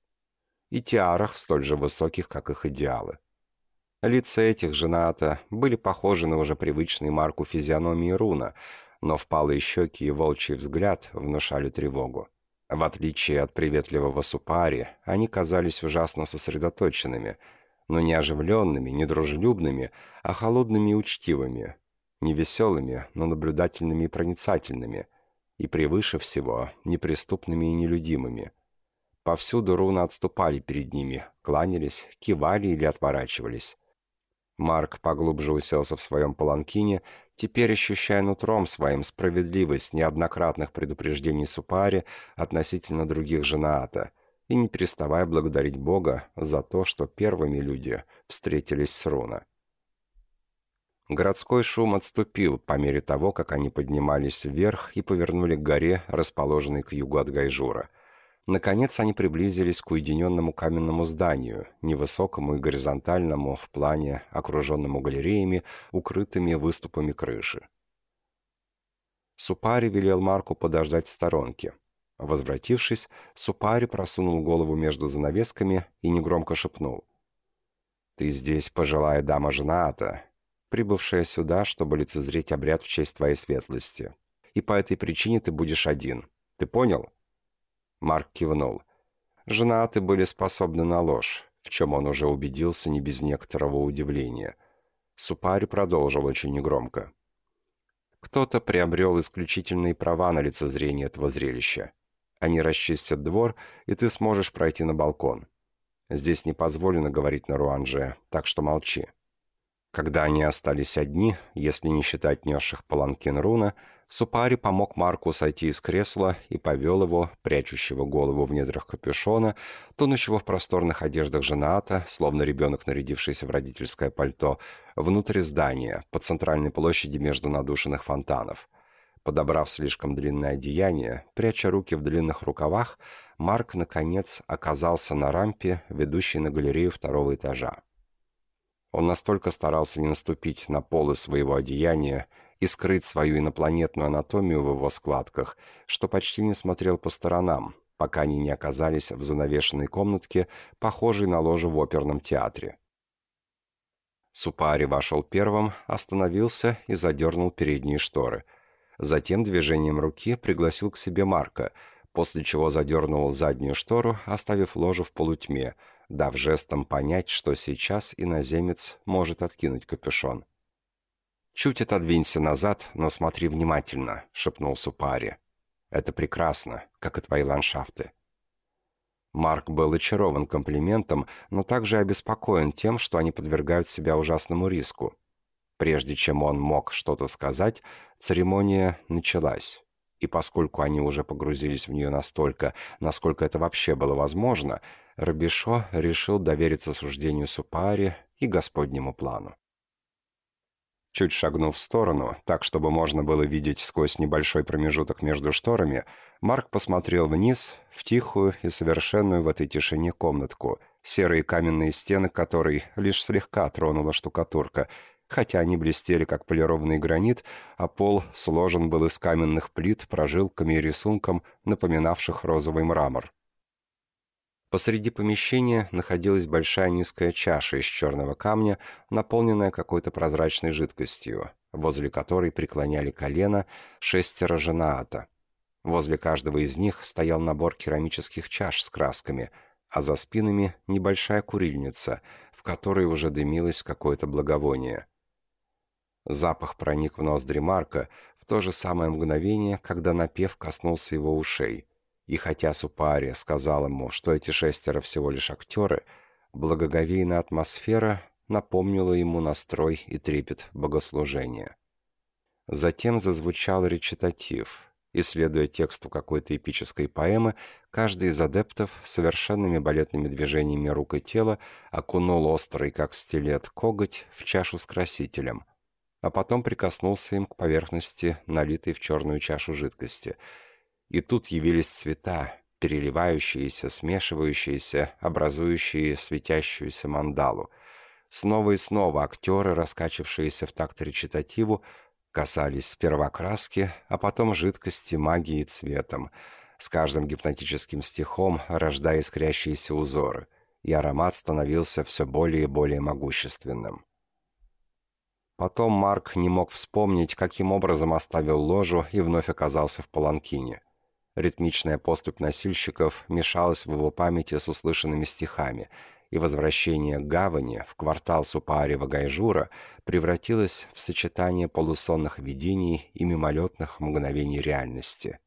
и тиарах, столь же высоких, как их идеалы. Лица этих Женаата были похожи на уже привычные Марку физиономии руна, но впалые щеки и волчий взгляд внушали тревогу. В отличие от приветливого Супари, они казались ужасно сосредоточенными — но не оживленными, не дружелюбными, а холодными и учтивыми, не веселыми, но наблюдательными и проницательными, и превыше всего неприступными и нелюдимыми. Повсюду руны отступали перед ними, кланялись, кивали или отворачивались. Марк поглубже уселся в своем паланкине, теперь ощущая нутром своим справедливость неоднократных предупреждений Супари относительно других женаата, и не переставая благодарить Бога за то, что первыми люди встретились с Руна. Городской шум отступил по мере того, как они поднимались вверх и повернули к горе, расположенной к югу от Гайжура. Наконец они приблизились к уединенному каменному зданию, невысокому и горизонтальному в плане, окруженному галереями, укрытыми выступами крыши. Супари велел Марку подождать в сторонке. Возвратившись, Супари просунул голову между занавесками и негромко шепнул. «Ты здесь пожилая дама жената, прибывшая сюда, чтобы лицезреть обряд в честь твоей светлости. И по этой причине ты будешь один. Ты понял?» Марк кивнул. Женаты были способны на ложь, в чем он уже убедился не без некоторого удивления. Супари продолжил очень негромко. «Кто-то приобрел исключительные права на лицезрение этого зрелища. Они расчистят двор, и ты сможешь пройти на балкон. Здесь не позволено говорить на руанже, так что молчи». Когда они остались одни, если не считать несших паланкин руна, Супари помог Марку сойти из кресла и повел его, прячущего голову в недрах капюшона, тонущего в просторных одеждах жената, словно ребенок, нарядившийся в родительское пальто, внутрь здания, по центральной площади между надушенных фонтанов. Подобрав слишком длинное одеяние, пряча руки в длинных рукавах, Марк, наконец, оказался на рампе, ведущей на галерею второго этажа. Он настолько старался не наступить на полы своего одеяния и скрыть свою инопланетную анатомию в его складках, что почти не смотрел по сторонам, пока они не оказались в занавешенной комнатке, похожей на ложе в оперном театре. Супари вошел первым, остановился и задернул передние шторы. Затем движением руки пригласил к себе Марка, после чего задернул заднюю штору, оставив ложу в полутьме, дав жестом понять, что сейчас иноземец может откинуть капюшон. «Чуть отодвинься назад, но смотри внимательно», — шепнул Супари. «Это прекрасно, как и твои ландшафты». Марк был очарован комплиментом, но также обеспокоен тем, что они подвергают себя ужасному риску. Прежде чем он мог что-то сказать, церемония началась. И поскольку они уже погрузились в нее настолько, насколько это вообще было возможно, Рабишо решил довериться суждению Супари и Господнему плану. Чуть шагнув в сторону, так, чтобы можно было видеть сквозь небольшой промежуток между шторами, Марк посмотрел вниз, в тихую и совершенную в этой тишине комнатку, серые каменные стены которой лишь слегка тронула штукатурка, хотя они блестели, как полированный гранит, а пол сложен был из каменных плит прожилками и рисунком, напоминавших розовый мрамор. Посреди помещения находилась большая низкая чаша из черного камня, наполненная какой-то прозрачной жидкостью, возле которой преклоняли колено шестеро женаата. Возле каждого из них стоял набор керамических чаш с красками, а за спинами небольшая курильница, в которой уже дымилось какое-то благовоние. Запах проник в ноздри Марка в то же самое мгновение, когда напев коснулся его ушей. И хотя Супари сказал ему, что эти шестеро всего лишь актеры, благоговейная атмосфера напомнила ему настрой и трепет богослужения. Затем зазвучал речитатив, и, следуя тексту какой-то эпической поэмы, каждый из адептов совершенными балетными движениями рук и тела окунул острый, как стилет, коготь в чашу с красителем, а потом прикоснулся им к поверхности, налитой в черную чашу жидкости — и тут явились цвета, переливающиеся, смешивающиеся, образующие светящуюся мандалу. Снова и снова актеры, раскачившиеся в такт речитативу, касались сперва краски, а потом жидкости, магии цветом, с каждым гипнотическим стихом рождая искрящиеся узоры, и аромат становился все более и более могущественным. Потом Марк не мог вспомнить, каким образом оставил ложу и вновь оказался в паланкине. Ритмичная поступь носильщиков мешалась в его памяти с услышанными стихами, и возвращение гавани в квартал Супаарева-Гайжура превратилось в сочетание полусонных видений и мимолетных мгновений реальности.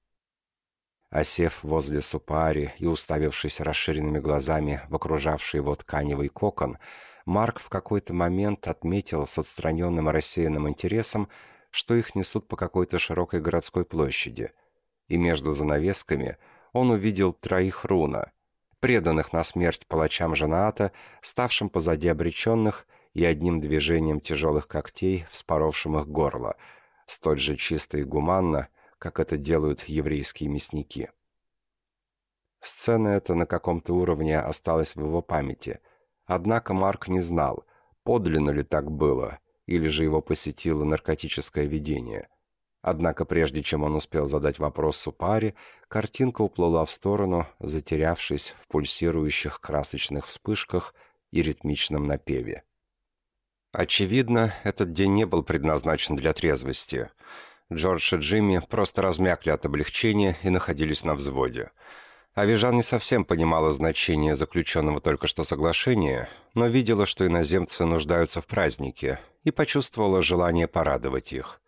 Осев возле Супаари и уставившись расширенными глазами в окружавший его тканевый кокон, Марк в какой-то момент отметил с отстраненным рассеянным интересом, что их несут по какой-то широкой городской площади – и между занавесками он увидел троих руна, преданных на смерть палачам Жанаата, ставшим позади обреченных и одним движением тяжелых когтей, вспоровшим их горло, столь же чисто и гуманно, как это делают еврейские мясники. Сцена эта на каком-то уровне осталась в его памяти, однако Марк не знал, подлинно ли так было, или же его посетило наркотическое видение – Однако прежде чем он успел задать вопрос Супаре, картинка уплыла в сторону, затерявшись в пульсирующих красочных вспышках и ритмичном напеве. Очевидно, этот день не был предназначен для трезвости. Джордж и Джимми просто размякли от облегчения и находились на взводе. Авижан не совсем понимала значение заключенного только что соглашения, но видела, что иноземцы нуждаются в празднике, и почувствовала желание порадовать их.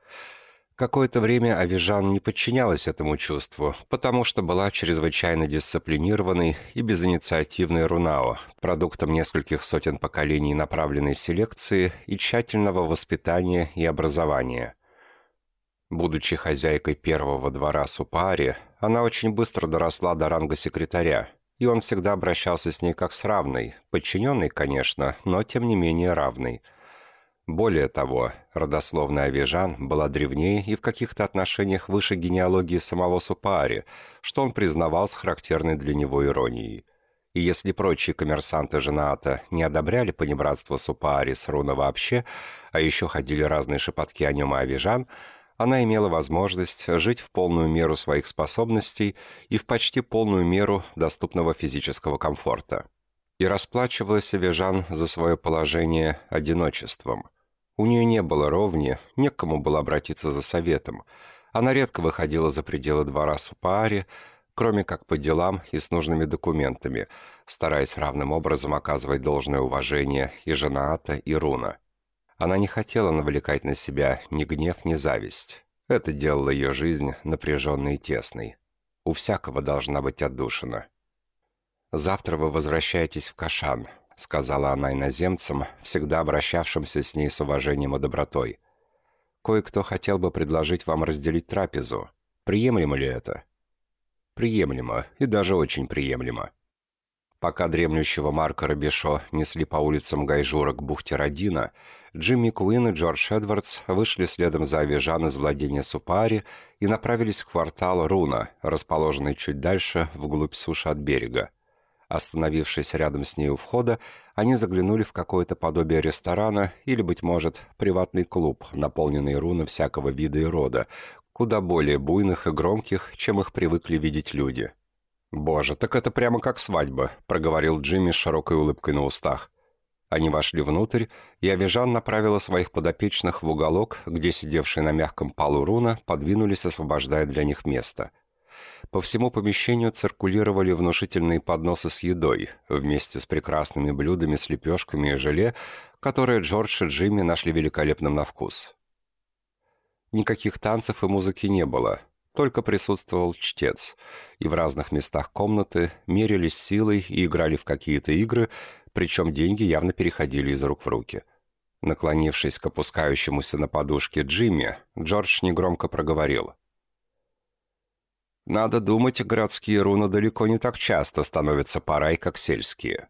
Какое-то время Авижан не подчинялась этому чувству, потому что была чрезвычайно дисциплинированной и безинициативной Рунао, продуктом нескольких сотен поколений направленной селекции и тщательного воспитания и образования. Будучи хозяйкой первого двора Супаари, она очень быстро доросла до ранга секретаря, и он всегда обращался с ней как с равной, подчиненной, конечно, но тем не менее равной. Более того, родословная Авижан была древнее и в каких-то отношениях выше генеалогии самого Супаари, что он признавал с характерной для него иронией. И если прочие коммерсанты Женаата не одобряли понебратство Супаари с Руна вообще, а еще ходили разные шепотки о нем и Авижан – она имела возможность жить в полную меру своих способностей и в почти полную меру доступного физического комфорта. И расплачивалась Авижан за свое положение одиночеством. У нее не было ровни, не к кому было обратиться за советом. Она редко выходила за пределы двора Супаари, кроме как по делам и с нужными документами, стараясь равным образом оказывать должное уважение и Женаата, и Руна. Она не хотела навлекать на себя ни гнев, ни зависть. Это делало ее жизнь напряженной и тесной. У всякого должна быть отдушина. «Завтра вы возвращаетесь в Кашан», — сказала она иноземцам, всегда обращавшимся с ней с уважением и добротой. «Кое-кто хотел бы предложить вам разделить трапезу. Приемлемо ли это?» «Приемлемо, и даже очень приемлемо». Пока дремлющего Марка Робешо несли по улицам Гайжура к бухте Родина, Джимми Куин и Джордж Эдвардс вышли следом за Авижан из владения Супари и направились в квартал Руна, расположенный чуть дальше, вглубь суши от берега. Остановившись рядом с ней у входа, они заглянули в какое-то подобие ресторана или, быть может, приватный клуб, наполненный руны всякого вида и рода, куда более буйных и громких, чем их привыкли видеть люди. «Боже, так это прямо как свадьба», — проговорил Джимми с широкой улыбкой на устах. Они вошли внутрь, и Авижан направила своих подопечных в уголок, где сидевшие на мягком полу руна подвинулись, освобождая для них место. По всему помещению циркулировали внушительные подносы с едой, вместе с прекрасными блюдами с лепешками и желе, которые Джордж и Джимми нашли великолепным на вкус. Никаких танцев и музыки не было — только присутствовал чтец, и в разных местах комнаты мерились силой и играли в какие-то игры, причем деньги явно переходили из рук в руки. Наклонившись к опускающемуся на подушке Джимми, Джордж негромко проговорил. «Надо думать, городские руны далеко не так часто становятся парой, как сельские».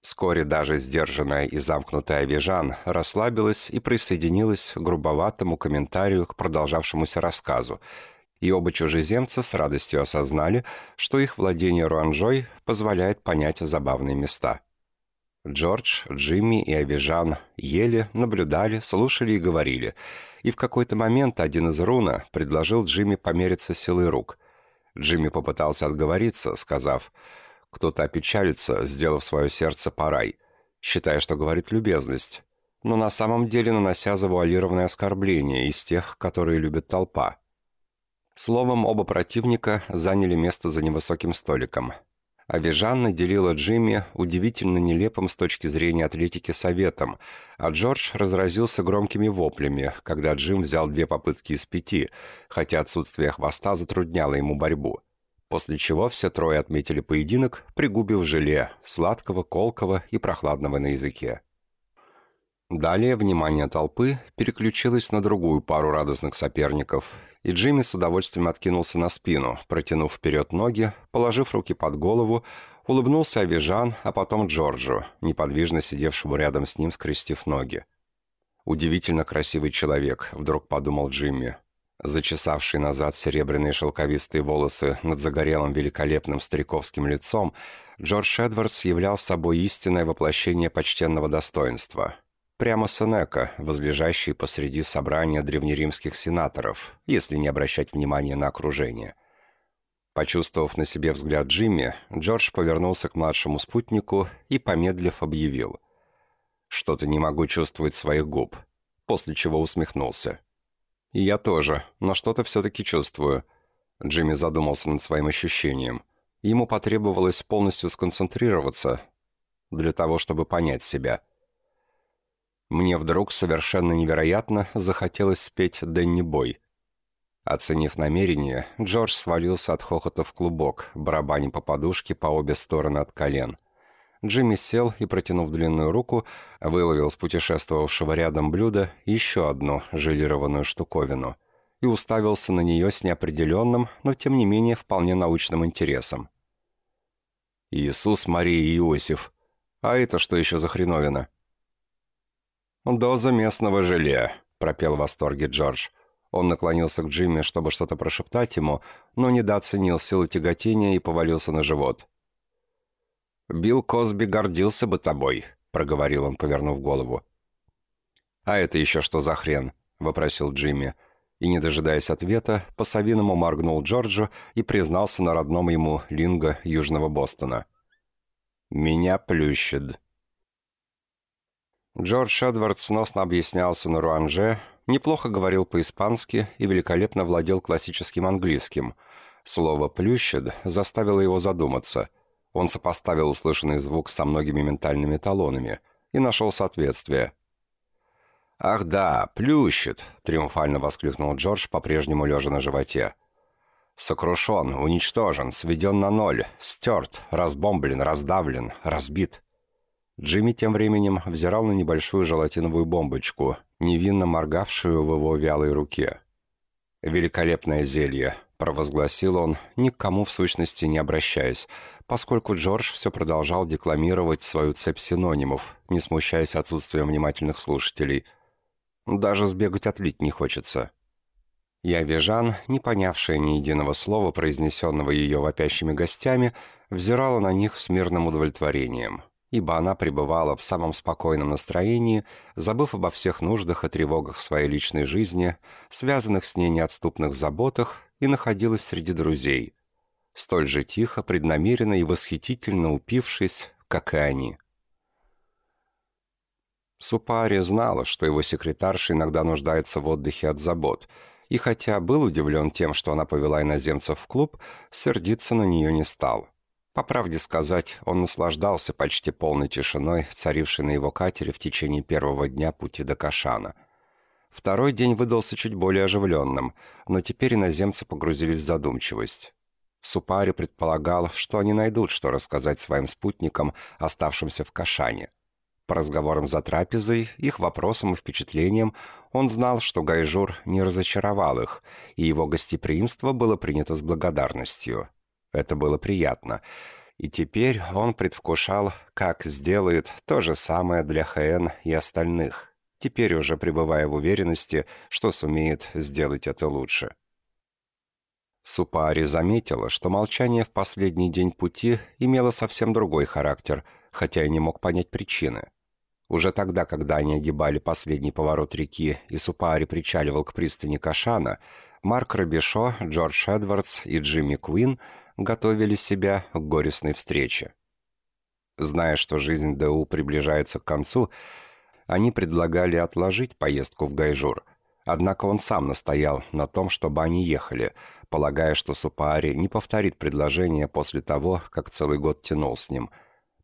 Вскоре даже сдержанная и замкнутая Вижан расслабилась и присоединилась к грубоватому комментарию к продолжавшемуся рассказу, и оба чужеземца с радостью осознали, что их владение Руанжой позволяет понять забавные места. Джордж, Джимми и Авижан ели, наблюдали, слушали и говорили, и в какой-то момент один из руна предложил Джимми помериться силой рук. Джимми попытался отговориться, сказав – кто-то опечалится, сделав свое сердце парай, считая, что говорит любезность, но на самом деле нанося завуалированное оскорбление из тех, которые любит толпа. Словом, оба противника заняли место за невысоким столиком. А Вижан наделила Джимми удивительно нелепым с точки зрения атлетики советом, а Джордж разразился громкими воплями, когда Джим взял две попытки из пяти, хотя отсутствие хвоста затрудняло ему борьбу после чего все трое отметили поединок, пригубив желе, сладкого, колкого и прохладного на языке. Далее внимание толпы переключилось на другую пару радостных соперников, и Джимми с удовольствием откинулся на спину, протянув вперед ноги, положив руки под голову, улыбнулся Авижан, а потом Джорджу, неподвижно сидевшему рядом с ним, скрестив ноги. «Удивительно красивый человек», — вдруг подумал Джимми. Зачесавший назад серебряные шелковистые волосы над загорелым великолепным стариковским лицом, Джордж Эдвардс являл собой истинное воплощение почтенного достоинства. Прямо Сенека, возлежащий посреди собрания древнеримских сенаторов, если не обращать внимания на окружение. Почувствовав на себе взгляд Джимми, Джордж повернулся к младшему спутнику и, помедлив, объявил. «Что-то не могу чувствовать своих губ», после чего усмехнулся. И я тоже, но что-то все-таки чувствую. Джимми задумался над своим ощущением. Ему потребовалось полностью сконцентрироваться для того, чтобы понять себя. Мне вдруг совершенно невероятно захотелось спеть «Дэнни Бой». Оценив намерение, Джордж свалился от хохота в клубок, барабаня по подушке по обе стороны от колен. Джимми сел и, протянув длинную руку, выловил с путешествовавшего рядом блюда еще одну желированную штуковину и уставился на нее с неопределенным, но тем не менее вполне научным интересом. «Иисус, Мария и Иосиф. А это что еще за хреновина?» «Доза местного желе», — пропел в восторге Джордж. Он наклонился к Джимми, чтобы что-то прошептать ему, но недооценил силу тяготения и повалился на живот. «Билл Косби гордился бы тобой», — проговорил он, повернув голову. «А это еще что за хрен?» — вопросил Джимми. И, не дожидаясь ответа, по-совиному моргнул Джорджу и признался на родном ему линго Южного Бостона. «Меня плющит». Джордж Эдвард сносно объяснялся на руанже, неплохо говорил по-испански и великолепно владел классическим английским. Слово «плющит» заставило его задуматься — он сопоставил услышанный звук со многими ментальными талонами и нашел соответствие. «Ах да, плющит!» — триумфально воскликнул Джордж, по-прежнему лежа на животе. «Сокрушен, уничтожен, сведен на ноль, стерт, разбомблен, раздавлен, разбит». Джимми тем временем взирал на небольшую желатиновую бомбочку, невинно моргавшую в его вялой руке. «Великолепное зелье», — провозгласил он, никому в сущности не обращаясь, поскольку Джордж все продолжал декламировать свою цепь синонимов, не смущаясь отсутствием внимательных слушателей. Даже сбегать отлить не хочется. Я Вижан, не понявшая ни единого слова, произнесенного ее вопящими гостями, взирала на них с мирным удовлетворением, ибо она пребывала в самом спокойном настроении, забыв обо всех нуждах и тревогах своей личной жизни, связанных с ней неотступных заботах, и находилась среди друзей, столь же тихо, преднамеренно и восхитительно упившись, как и они. Супари знала, что его секретарша иногда нуждается в отдыхе от забот, и хотя был удивлен тем, что она повела иноземцев в клуб, сердиться на нее не стал. По правде сказать, он наслаждался почти полной тишиной, царившей на его катере в течение первого дня пути до Кашана. Второй день выдался чуть более оживленным, но теперь иноземцы погрузились в задумчивость. Супари предполагал, что они найдут, что рассказать своим спутникам, оставшимся в Кашане. По разговорам за трапезой, их вопросам и впечатлениям, он знал, что Гайжур не разочаровал их, и его гостеприимство было принято с благодарностью. Это было приятно. И теперь он предвкушал, как сделает то же самое для Энн и остальных, теперь уже пребывая в уверенности, что сумеет сделать это лучше. Супаари заметил, что молчание в последний день пути имело совсем другой характер, хотя и не мог понять причины. Уже тогда, когда они огибали последний поворот реки и Супаари причаливал к пристани Кашана, Марк Робешо, Джордж Эдвардс и Джимми Куин готовили себя к горестной встрече. Зная, что жизнь Дэу приближается к концу, они предлагали отложить поездку в Гайжур. Однако он сам настоял на том, чтобы они ехали – полагая, что Супаари не повторит предложение после того, как целый год тянул с ним.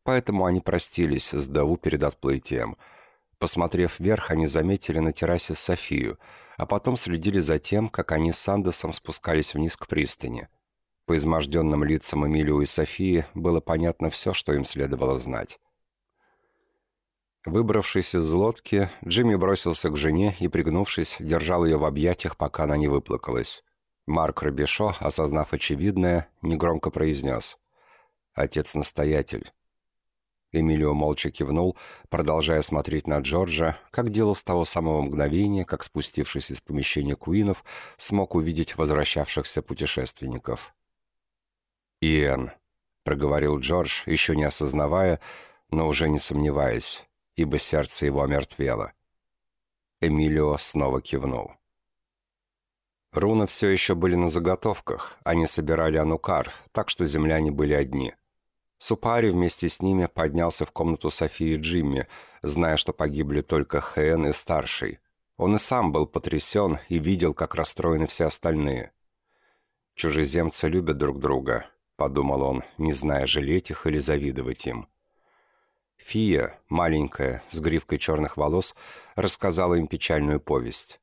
Поэтому они простились с Даву перед отплытием. Посмотрев вверх, они заметили на террасе Софию, а потом следили за тем, как они с Сандесом спускались вниз к пристани. По изможденным лицам Эмилию и Софии было понятно все, что им следовало знать. Выбравшись из лодки, Джимми бросился к жене и, пригнувшись, держал ее в объятиях, пока она не выплакалась. Марк Робешо, осознав очевидное, негромко произнес «Отец-настоятель». Эмилио молча кивнул, продолжая смотреть на Джорджа, как делал с того самого мгновения, как, спустившись из помещения Куинов, смог увидеть возвращавшихся путешественников. «Иэн», — проговорил Джордж, еще не осознавая, но уже не сомневаясь, ибо сердце его омертвело. Эмилио снова кивнул. Руны все еще были на заготовках, они собирали анукар, так что земляне были одни. Супари вместе с ними поднялся в комнату Софии и Джимми, зная, что погибли только Хэн и Старший. Он и сам был потрясен и видел, как расстроены все остальные. «Чужеземцы любят друг друга», — подумал он, не зная, жалеть их или завидовать им. Фия, маленькая, с гривкой черных волос, рассказала им печальную повесть.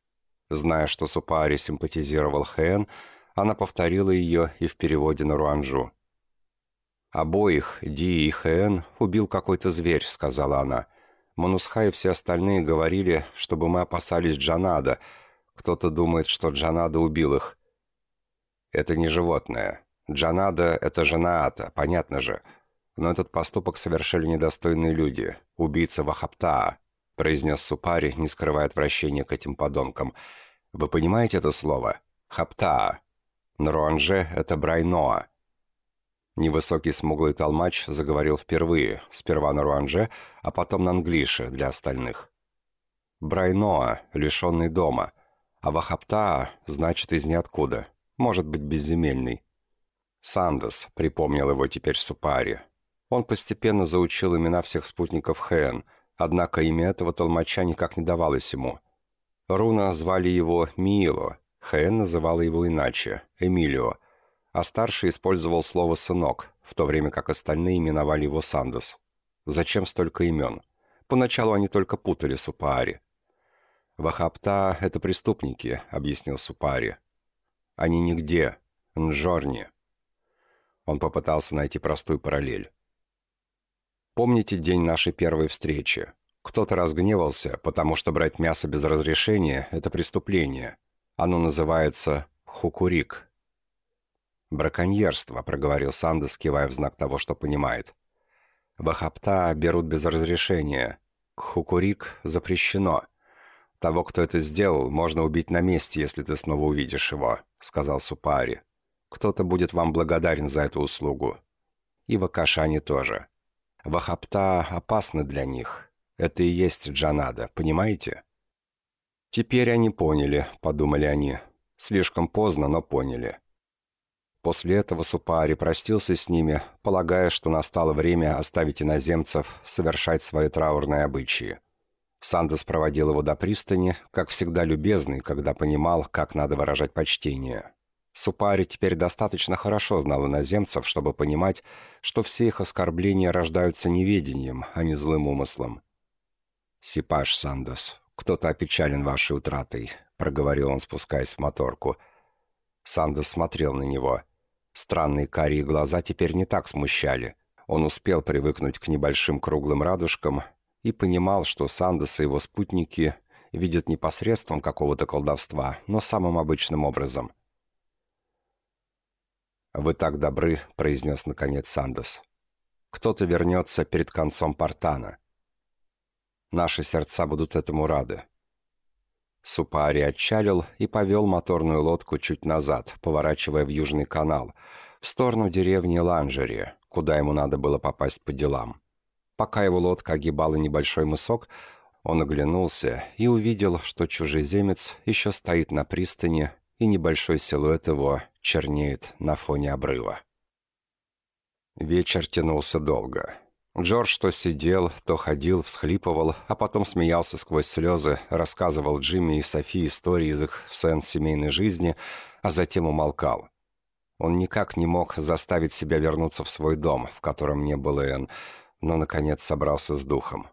Зная, что Супаари симпатизировал Хэн, она повторила ее и в переводе на руанжу. «Обоих, Ди и Хэн, убил какой-то зверь», — сказала она. Манусха и все остальные говорили, чтобы мы опасались Джанада. Кто-то думает, что Джанада убил их. Это не животное. Джанада — это жена Ата, понятно же. Но этот поступок совершили недостойные люди. Убийца Вахаптаа, произнес Супари, не скрывая отвращения к этим подонкам. Вы понимаете это слово? Хаптаа. Наруанже — это Брайноа. Невысокий смуглый толмач заговорил впервые, сперва на руанже, а потом на англише для остальных. Брайноа, лишенный дома, а Вахаптаа значит из ниоткуда, может быть безземельный. Сандос, припомнил его теперь Супари. Он постепенно заучил имена всех спутников Хэн, однако имя этого толмача никак не давалось ему. Руна звали его Миило, Хэн называла его иначе, Эмилио, а старший использовал слово «сынок», в то время как остальные именовали его Сандос. Зачем столько имен? Поначалу они только путали Супаари. «Вахапта — это преступники», — объяснил Супаари. «Они нигде. Нжорни». Он попытался найти простую параллель. «Помните день нашей первой встречи? Кто-то разгневался, потому что брать мясо без разрешения — это преступление. Оно называется хукурик, «Браконьерство», — проговорил Сандес, кивая в знак того, что понимает. «Бахапта берут без разрешения. Кхукурик запрещено. Того, кто это сделал, можно убить на месте, если ты снова увидишь его», — сказал Супари. «Кто-то будет вам благодарен за эту услугу. И Вакашани тоже. Вахапта опасны для них. Это и есть Джанада, понимаете?» «Теперь они поняли», — подумали они. «Слишком поздно, но поняли». После этого Супаари простился с ними, полагая, что настало время оставить иноземцев совершать свои траурные обычаи. Сандес проводил его до пристани, как всегда любезный, когда понимал, как надо выражать почтение. Супари теперь достаточно хорошо знал иноземцев, чтобы понимать, что все их оскорбления рождаются неведением, а не злым умыслом. «Сипаш, Сандес, кто-то опечален вашей утратой», — проговорил он, спускаясь в моторку. Сандес смотрел на него — Странные карие глаза теперь не так смущали. Он успел привыкнуть к небольшим круглым радужкам и понимал, что Сандес и его спутники видят не посредством какого-то колдовства, но самым обычным образом. «Вы так добры», — произнес наконец Сандес. «Кто-то вернется перед концом портана. Наши сердца будут этому рады». Супари отчалил и повел моторную лодку чуть назад, поворачивая в Южный канал, в сторону деревни Ланжери, куда ему надо было попасть по делам. Пока его лодка огибала небольшой мысок, он оглянулся и увидел, что чужеземец еще стоит на пристани, и небольшой силуэт его чернеет на фоне обрыва. Вечер тянулся долго. Джордж то сидел, то ходил, всхлипывал, а потом смеялся сквозь слезы, рассказывал Джимми и Софи истории из их сцен семейной жизни, а затем умолкал. Он никак не мог заставить себя вернуться в свой дом, в котором не было Энн, но, наконец, собрался с духом.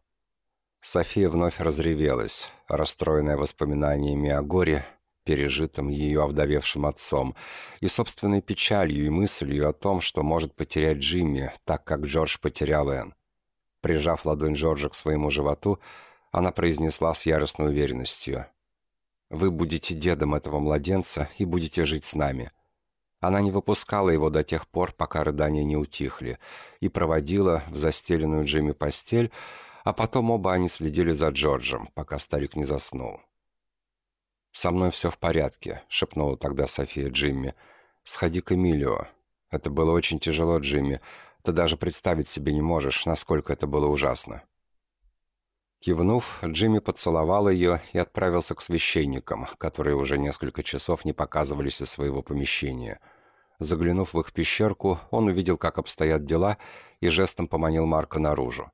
София вновь разревелась, расстроенная воспоминаниями о горе, пережитым ее овдовевшим отцом, и собственной печалью и мыслью о том, что может потерять Джимми, так как Джордж потерял Энн. Прижав ладонь Джорджа к своему животу, она произнесла с яростной уверенностью. «Вы будете дедом этого младенца и будете жить с нами». Она не выпускала его до тех пор, пока рыдания не утихли, и проводила в застеленную Джимми постель, а потом оба они следили за Джорджем, пока старик не заснул. «Со мной все в порядке», — шепнула тогда София Джимми. «Сходи к Эмилио». Это было очень тяжело, Джимми. Ты даже представить себе не можешь, насколько это было ужасно. Кивнув, Джимми поцеловал ее и отправился к священникам, которые уже несколько часов не показывались из своего помещения. Заглянув в их пещерку, он увидел, как обстоят дела, и жестом поманил Марка наружу.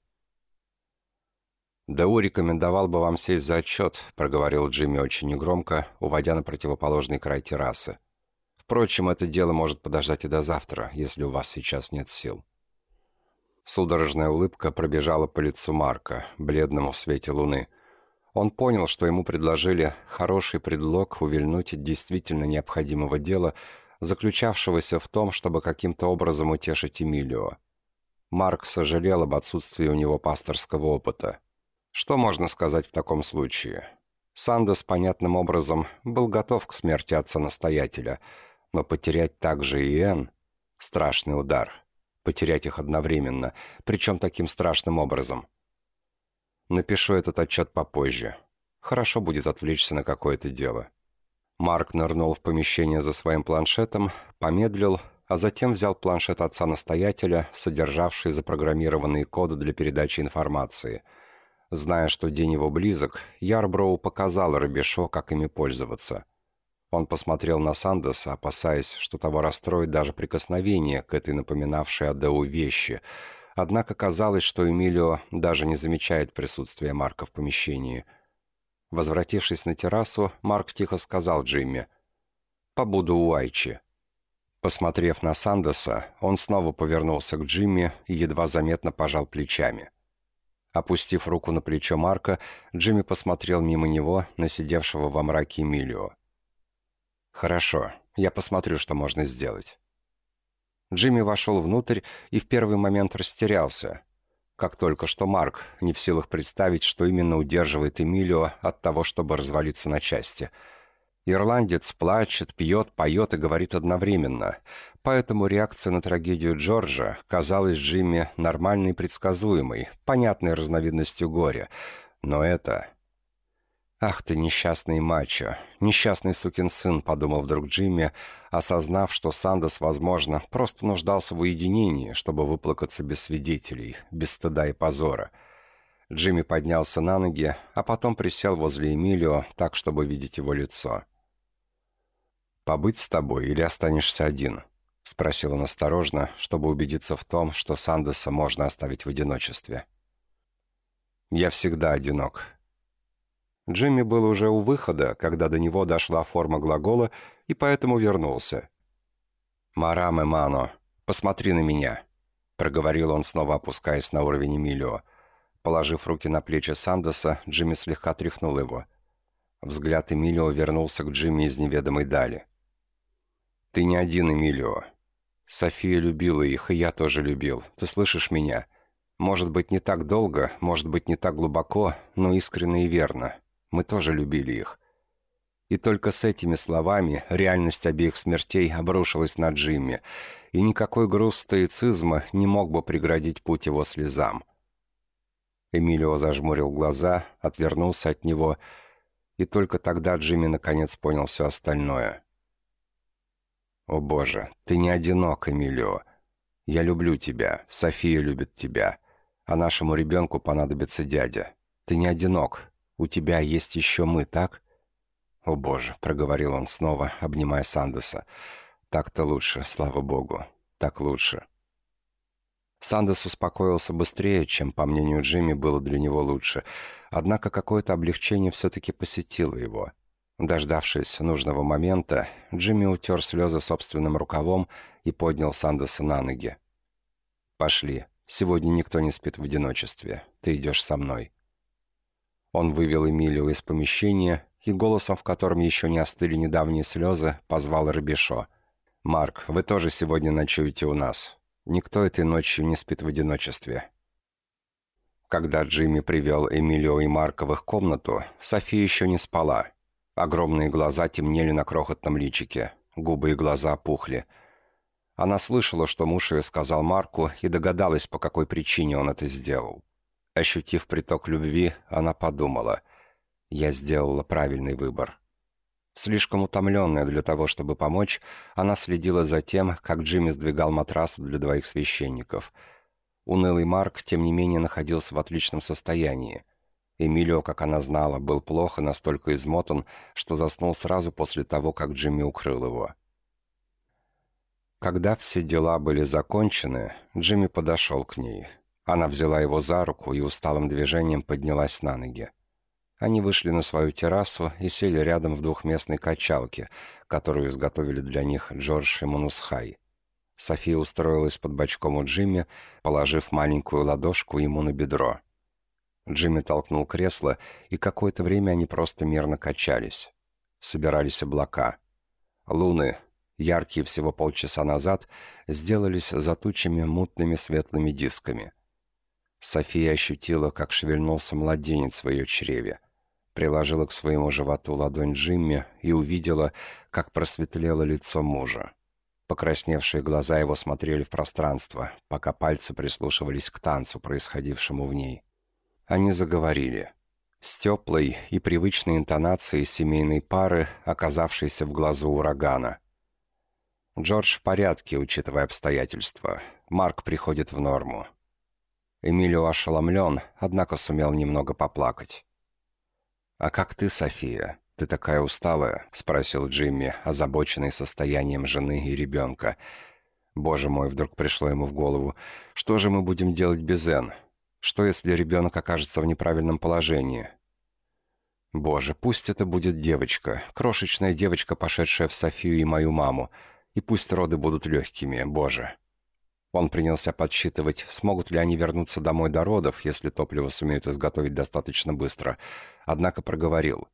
«Дау рекомендовал бы вам сесть за отчет», — проговорил Джимми очень негромко, уводя на противоположный край террасы. «Впрочем, это дело может подождать и до завтра, если у вас сейчас нет сил». Судорожная улыбка пробежала по лицу Марка, бледному в свете луны. Он понял, что ему предложили хороший предлог увильнуть от действительно необходимого дела, заключавшегося в том, чтобы каким-то образом утешить Эмилио. Марк сожалел об отсутствии у него пасторского опыта. Что можно сказать в таком случае? Сандес, понятным образом, был готов к смерти отца-настоятеля, но потерять также и Энн — страшный удар. Потерять их одновременно, причем таким страшным образом. Напишу этот отчет попозже. Хорошо будет отвлечься на какое-то дело. Марк нырнул в помещение за своим планшетом, помедлил, а затем взял планшет отца-настоятеля, содержавший запрограммированные коды для передачи информации — Зная, что день его близок, Ярброу показал Робешо, как ими пользоваться. Он посмотрел на Сандеса, опасаясь, что того расстроит даже прикосновение к этой напоминавшей Адеу вещи. Однако казалось, что Эмилио даже не замечает присутствия Марка в помещении. Возвратившись на террасу, Марк тихо сказал Джимми «Побуду у Айчи». Посмотрев на Сандеса, он снова повернулся к Джимми и едва заметно пожал плечами. Опустив руку на плечо Марка, Джимми посмотрел мимо него на сидевшего во мраке Эмилио. «Хорошо, я посмотрю, что можно сделать». Джимми вошел внутрь и в первый момент растерялся. Как только что Марк, не в силах представить, что именно удерживает Эмилио от того, чтобы развалиться на части – Ирландец плачет, пьет, поет и говорит одновременно. Поэтому реакция на трагедию Джорджа казалась Джимми нормальной и предсказуемой, понятной разновидностью горя. Но это... «Ах ты, несчастный мачо, несчастный сукин сын», — подумал вдруг Джимми, осознав, что Сандос, возможно, просто нуждался в уединении, чтобы выплакаться без свидетелей, без стыда и позора. Джимми поднялся на ноги, а потом присел возле Эмилио, так, чтобы видеть его лицо. «Побыть с тобой или останешься один?» — спросил он осторожно, чтобы убедиться в том, что Сандеса можно оставить в одиночестве. «Я всегда одинок». Джимми был уже у выхода, когда до него дошла форма глагола, и поэтому вернулся. «Мараме Мано, посмотри на меня», — проговорил он, снова опускаясь на уровень Эмилио. Положив руки на плечи Сандеса, Джимми слегка тряхнул его. Взгляд Эмилио вернулся к Джимми из неведомой дали. «Ты не один, Эмилио. София любила их, и я тоже любил. Ты слышишь меня? Может быть, не так долго, может быть, не так глубоко, но искренне и верно. Мы тоже любили их». И только с этими словами реальность обеих смертей обрушилась на Джимми, и никакой груз стоицизма не мог бы преградить путь его слезам. Эмилио зажмурил глаза, отвернулся от него, и только тогда Джимми наконец понял все остальное. «О боже, ты не одинок, Эмилио. Я люблю тебя, София любит тебя, а нашему ребенку понадобится дядя. Ты не одинок, у тебя есть еще мы, так?» «О боже», — проговорил он снова, обнимая Сандеса. «Так-то лучше, слава богу, так лучше». Сандес успокоился быстрее, чем, по мнению Джимми, было для него лучше, однако какое-то облегчение все-таки посетило его — Дождавшись нужного момента, Джимми утер слезы собственным рукавом и поднял Сандеса на ноги. «Пошли. Сегодня никто не спит в одиночестве. Ты идешь со мной». Он вывел Эмилию из помещения и голосом, в котором еще не остыли недавние слезы, позвал Рыбешо. «Марк, вы тоже сегодня ночуете у нас. Никто этой ночью не спит в одиночестве». Когда Джимми привел Эмилио и Марка в их комнату, София еще не спала – Огромные глаза темнели на крохотном личике, губы и глаза опухли. Она слышала, что муж ее сказал Марку, и догадалась, по какой причине он это сделал. Ощутив приток любви, она подумала, «Я сделала правильный выбор». Слишком утомленная для того, чтобы помочь, она следила за тем, как Джимми сдвигал матрасы для двоих священников. Унылый Марк, тем не менее, находился в отличном состоянии. Эмилио, как она знала, был плохо, настолько измотан, что заснул сразу после того, как Джимми укрыл его. Когда все дела были закончены, Джимми подошел к ней. Она взяла его за руку и усталым движением поднялась на ноги. Они вышли на свою террасу и сели рядом в двухместной качалке, которую изготовили для них Джордж и Манусхай. София устроилась под бочком у Джимми, положив маленькую ладошку ему на бедро. Джимми толкнул кресло, и какое-то время они просто мирно качались. Собирались облака. Луны, яркие всего полчаса назад, сделались затучими мутными светлыми дисками. София ощутила, как шевельнулся младенец в ее чреве. Приложила к своему животу ладонь Джимми и увидела, как просветлело лицо мужа. Покрасневшие глаза его смотрели в пространство, пока пальцы прислушивались к танцу, происходившему в ней. Они заговорили. С теплой и привычной интонацией семейной пары, оказавшейся в глазу урагана. Джордж в порядке, учитывая обстоятельства. Марк приходит в норму. Эмилио ошеломлен, однако сумел немного поплакать. «А как ты, София? Ты такая усталая?» — спросил Джимми, озабоченный состоянием жены и ребенка. «Боже мой!» — вдруг пришло ему в голову. «Что же мы будем делать без Энн? Что, если ребенок окажется в неправильном положении?» «Боже, пусть это будет девочка, крошечная девочка, пошедшая в Софию и мою маму, и пусть роды будут легкими, Боже!» Он принялся подсчитывать, смогут ли они вернуться домой до родов, если топливо сумеют изготовить достаточно быстро. Однако проговорил.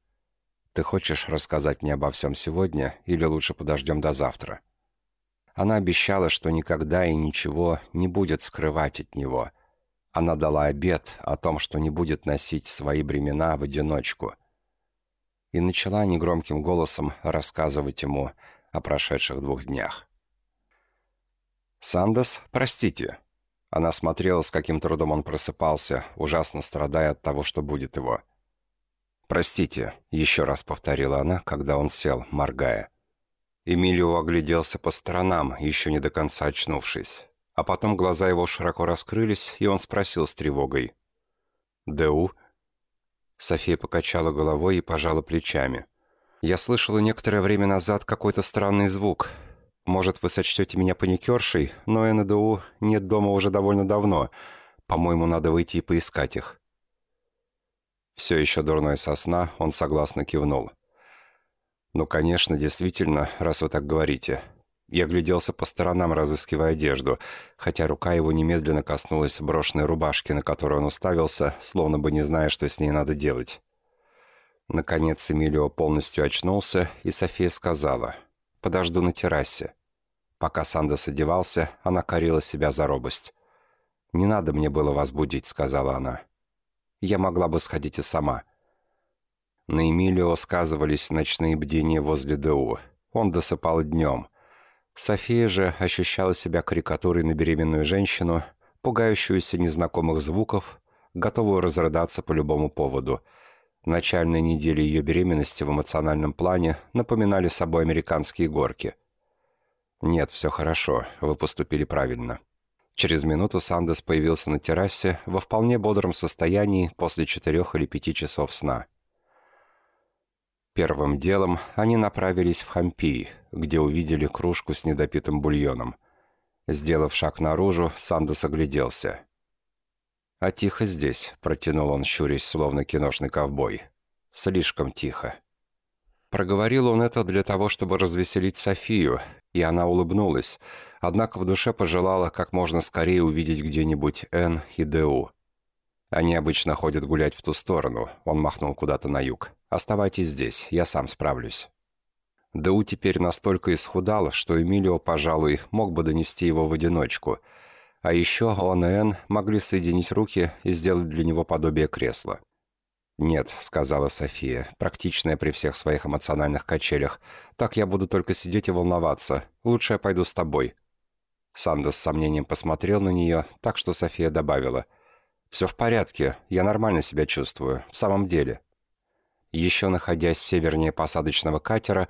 «Ты хочешь рассказать мне обо всем сегодня, или лучше подождем до завтра?» Она обещала, что никогда и ничего не будет скрывать от него. Она дала обет о том, что не будет носить свои бремена в одиночку. И начала негромким голосом рассказывать ему о прошедших двух днях. «Сандос, простите». Она смотрела, с каким трудом он просыпался, ужасно страдая от того, что будет его. «Простите», — еще раз повторила она, когда он сел, моргая. Эмилио огляделся по сторонам, еще не до конца очнувшись. А потом глаза его широко раскрылись, и он спросил с тревогой. «Дэу?» София покачала головой и пожала плечами. «Я слышала некоторое время назад какой-то странный звук. Может, вы сочтете меня паникершей, но НДУ нет дома уже довольно давно. По-моему, надо выйти и поискать их». Все еще дурной сосна, он согласно кивнул. «Ну, конечно, действительно, раз вы так говорите». Я гляделся по сторонам, разыскивая одежду, хотя рука его немедленно коснулась брошенной рубашки, на которую он уставился, словно бы не зная, что с ней надо делать. Наконец Эмилио полностью очнулся, и София сказала, «Подожду на террасе». Пока Сандос одевался, она корила себя за робость. «Не надо мне было вас будить», — сказала она. «Я могла бы сходить и сама». На Эмилио сказывались ночные бдения возле ДУ. Он досыпал днем. София же ощущала себя карикатурой на беременную женщину, пугающуюся незнакомых звуков, готовую разрыдаться по любому поводу. Начальные недели ее беременности в эмоциональном плане напоминали собой американские горки. «Нет, все хорошо, вы поступили правильно». Через минуту Сандес появился на террасе во вполне бодром состоянии после четырех или пяти часов сна. Первым делом они направились в Хампи, где увидели кружку с недопитым бульоном. Сделав шаг наружу, Сандес огляделся. «А тихо здесь», — протянул он, щурясь, словно киношный ковбой. «Слишком тихо». Проговорил он это для того, чтобы развеселить Софию, и она улыбнулась, однако в душе пожелала как можно скорее увидеть где-нибудь Н и Ду. Они обычно ходят гулять в ту сторону, он махнул куда-то на юг. «Оставайтесь здесь, я сам справлюсь». Ду теперь настолько исхудал, что Эмилио, пожалуй, мог бы донести его в одиночку. А еще он и Энн могли соединить руки и сделать для него подобие кресла. «Нет», — сказала София, практичная при всех своих эмоциональных качелях. «Так я буду только сидеть и волноваться. Лучше я пойду с тобой». Санда с сомнением посмотрел на нее, так что София добавила. «Все в порядке. Я нормально себя чувствую. В самом деле». Еще находясь севернее посадочного катера,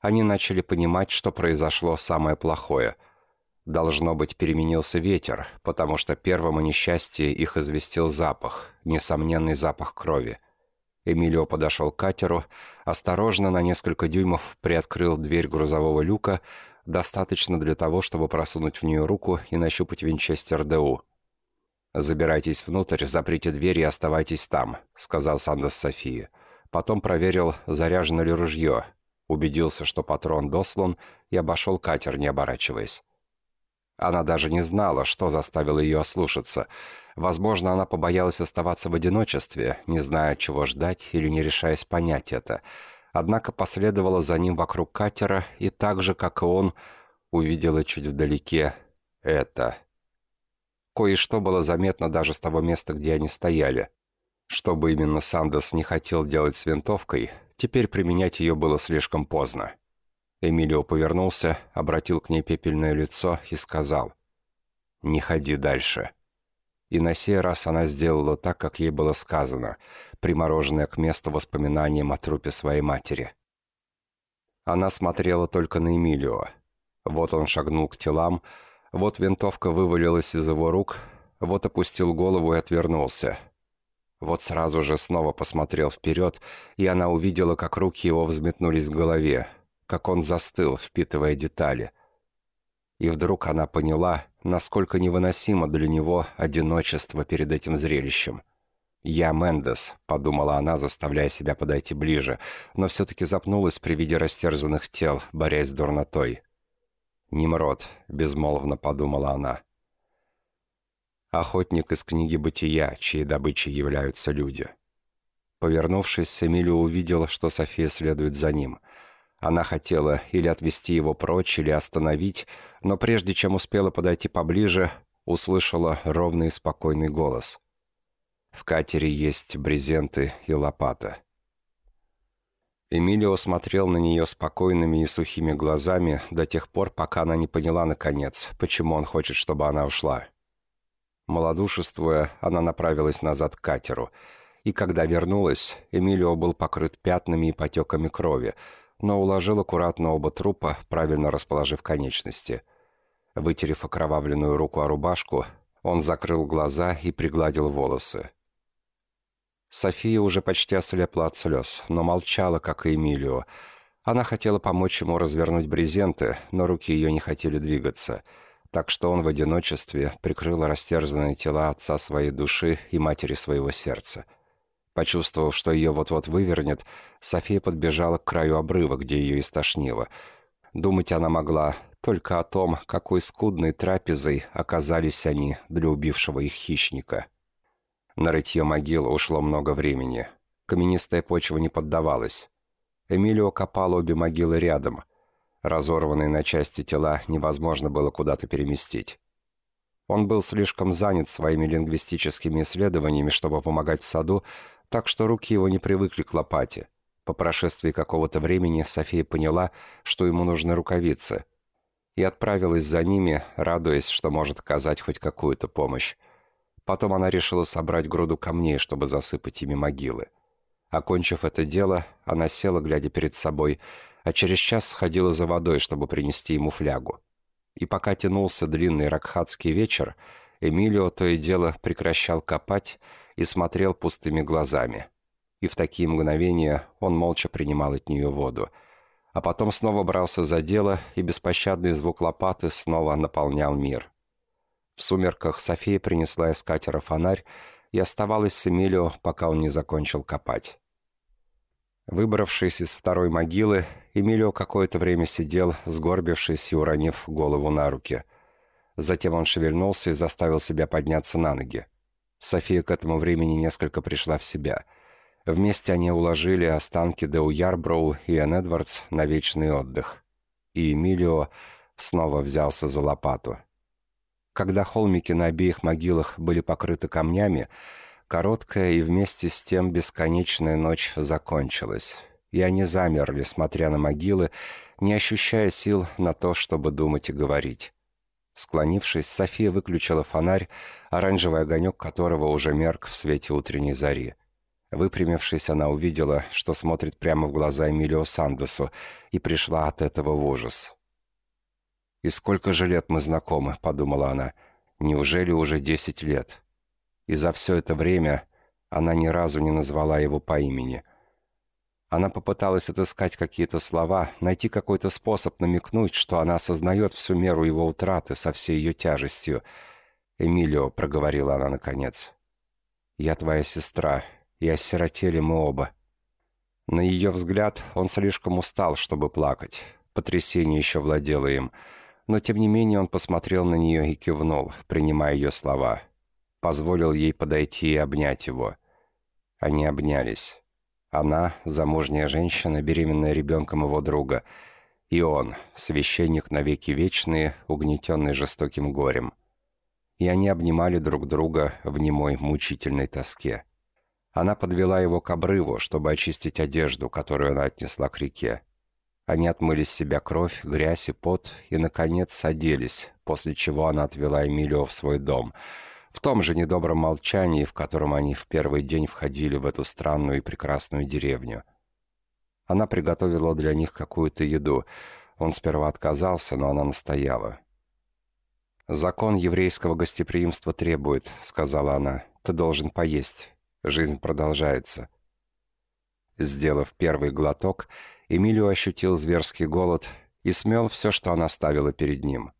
они начали понимать, что произошло самое плохое. Должно быть, переменился ветер, потому что первым о несчастье их известил запах, несомненный запах крови. Эмилио подошел к катеру, осторожно на несколько дюймов приоткрыл дверь грузового люка, достаточно для того, чтобы просунуть в нее руку и нащупать винчестер ДУ. «Забирайтесь внутрь, заприте дверь и оставайтесь там», — сказал Сандос Софии. Потом проверил, заряжено ли ружье, убедился, что патрон дослан, и обошел катер, не оборачиваясь. Она даже не знала, что заставило ее ослушаться. Возможно, она побоялась оставаться в одиночестве, не зная, чего ждать или не решаясь понять это. однако последовала за ним вокруг катера и так же, как и он, увидела чуть вдалеке это. Кое-что было заметно даже с того места, где они стояли. Что бы именно Сандос не хотел делать с винтовкой, теперь применять ее было слишком поздно. Эмилио повернулся, обратил к ней пепельное лицо и сказал «Не ходи дальше». И на сей раз она сделала так, как ей было сказано, примороженная к месту воспоминанием о трупе своей матери. Она смотрела только на Эмилио. Вот он шагнул к телам, вот винтовка вывалилась из его рук, вот опустил голову и отвернулся. Вот сразу же снова посмотрел вперед, и она увидела, как руки его взметнулись к голове, как он застыл, впитывая детали. И вдруг она поняла, насколько невыносимо для него одиночество перед этим зрелищем. «Я Мендес», — подумала она, заставляя себя подойти ближе, но все-таки запнулась при виде растерзанных тел, борясь с дурнотой. «Немрод», — безмолвно подумала она. Охотник из книги «Бытия», чьей добычей являются люди. Повернувшись, Эмилио увидела, что София следует за ним. Она хотела или отвести его прочь, или остановить, но прежде чем успела подойти поближе, услышала ровный и спокойный голос. «В катере есть брезенты и лопата». Эмилио смотрел на нее спокойными и сухими глазами до тех пор, пока она не поняла, наконец, почему он хочет, чтобы она ушла. Молодушествуя, она направилась назад к катеру, и когда вернулась, Эмилио был покрыт пятнами и потеками крови, но уложил аккуратно оба трупа, правильно расположив конечности. Вытерев окровавленную руку о рубашку, он закрыл глаза и пригладил волосы. София уже почти ослепла от слез, но молчала, как и Эмилио. Она хотела помочь ему развернуть брезенты, но руки ее не хотели двигаться, так что он в одиночестве прикрыл растерзанные тела отца своей души и матери своего сердца. Почувствовав, что ее вот-вот вывернет, София подбежала к краю обрыва, где ее истошнило. Думать она могла только о том, какой скудной трапезой оказались они для убившего их хищника. На рытье могил ушло много времени. Каменистая почва не поддавалась. Эмилио копал обе могилы рядом. Разорванные на части тела невозможно было куда-то переместить. Он был слишком занят своими лингвистическими исследованиями, чтобы помогать в саду, так что руки его не привыкли к лопате. По прошествии какого-то времени София поняла, что ему нужны рукавицы, и отправилась за ними, радуясь, что может оказать хоть какую-то помощь. Потом она решила собрать груду камней, чтобы засыпать ими могилы. Окончив это дело, она села, глядя перед собой, а через час сходила за водой, чтобы принести ему флягу. И пока тянулся длинный ракхатский вечер, Эмилио то и дело прекращал копать и смотрел пустыми глазами. И в такие мгновения он молча принимал от нее воду. А потом снова брался за дело, и беспощадный звук лопаты снова наполнял мир. В сумерках София принесла из катера фонарь и оставалась с Эмилио, пока он не закончил копать. Выбравшись из второй могилы, Эмилио какое-то время сидел, сгорбившись и уронив голову на руки. Затем он шевельнулся и заставил себя подняться на ноги. София к этому времени несколько пришла в себя. Вместе они уложили останки Деу Ярброу и Энн Эдвардс на вечный отдых. И Эмилио снова взялся за лопату. Когда холмики на обеих могилах были покрыты камнями, короткая и вместе с тем бесконечная ночь закончилась, и они замерли, смотря на могилы, не ощущая сил на то, чтобы думать и говорить. Склонившись, София выключила фонарь, оранжевый огонек которого уже мерк в свете утренней зари. Выпрямившись, она увидела, что смотрит прямо в глаза Эмилио Сандесу, и пришла от этого в ужас. «И сколько же лет мы знакомы?» — подумала она. «Неужели уже десять лет?» И за все это время она ни разу не назвала его по имени. Она попыталась отыскать какие-то слова, найти какой-то способ намекнуть, что она осознает всю меру его утраты со всей ее тяжестью. «Эмилио», — проговорила она наконец, — «я твоя сестра, и осиротели мы оба». На ее взгляд он слишком устал, чтобы плакать. Потрясение еще владело им — но тем не менее он посмотрел на нее и кивнул, принимая ее слова. Позволил ей подойти и обнять его. Они обнялись. Она – замужняя женщина, беременная ребенком его друга. И он – священник навеки вечные, угнетенный жестоким горем. И они обнимали друг друга в немой мучительной тоске. Она подвела его к обрыву, чтобы очистить одежду, которую она отнесла к реке. Они отмыли с себя кровь, грязь и пот и, наконец, оделись, после чего она отвела Эмилио в свой дом – в том же недобром молчании, в котором они в первый день входили в эту странную и прекрасную деревню. Она приготовила для них какую-то еду. Он сперва отказался, но она настояла. «Закон еврейского гостеприимства требует», — сказала она. «Ты должен поесть. Жизнь продолжается». Сделав первый глоток, Эмилио ощутил зверский голод и смел все, что она ставила перед ним.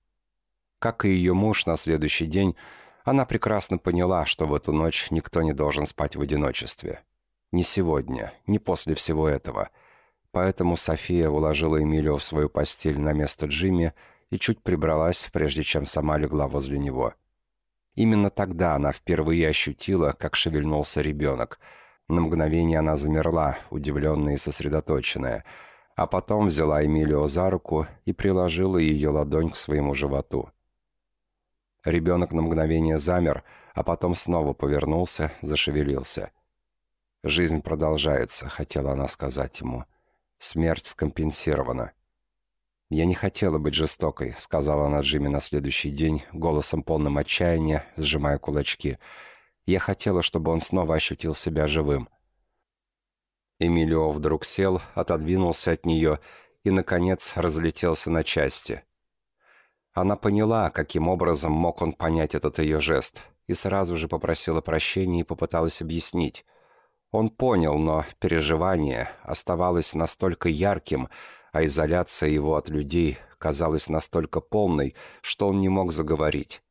Как и ее муж на следующий день, она прекрасно поняла, что в эту ночь никто не должен спать в одиночестве. Ни сегодня, ни после всего этого. Поэтому София уложила Эмилио в свою постель на место Джимми и чуть прибралась, прежде чем сама легла возле него. Именно тогда она впервые ощутила, как шевельнулся ребенок. На мгновение она замерла, удивленная и сосредоточенная, а потом взяла Эмилио за руку и приложила ее ладонь к своему животу. Ребенок на мгновение замер, а потом снова повернулся, зашевелился. «Жизнь продолжается», — хотела она сказать ему. «Смерть скомпенсирована». «Я не хотела быть жестокой», — сказала она Джимми на следующий день, голосом полным отчаяния, сжимая кулачки. «Я хотела, чтобы он снова ощутил себя живым». Эмилио вдруг сел, отодвинулся от нее и, наконец, разлетелся на части. Она поняла, каким образом мог он понять этот ее жест, и сразу же попросила прощения и попыталась объяснить. Он понял, но переживание оставалось настолько ярким, а изоляция его от людей казалась настолько полной, что он не мог заговорить.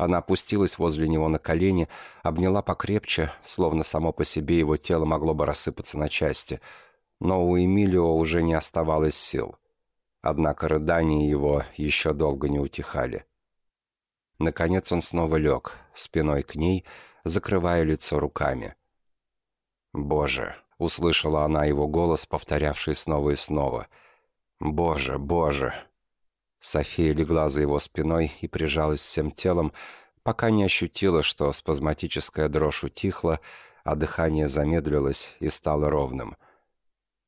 Она опустилась возле него на колени, обняла покрепче, словно само по себе его тело могло бы рассыпаться на части. Но у Эмилио уже не оставалось сил. Однако рыдания его еще долго не утихали. Наконец он снова лег, спиной к ней, закрывая лицо руками. «Боже!» — услышала она его голос, повторявший снова и снова. «Боже, Боже!» София легла за его спиной и прижалась всем телом, пока не ощутила, что спазматическая дрожь утихла, а дыхание замедлилось и стало ровным.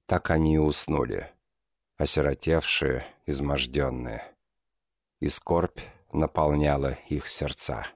Так они и уснули осиротевшие, изможденные. И скорбь наполняла их сердца.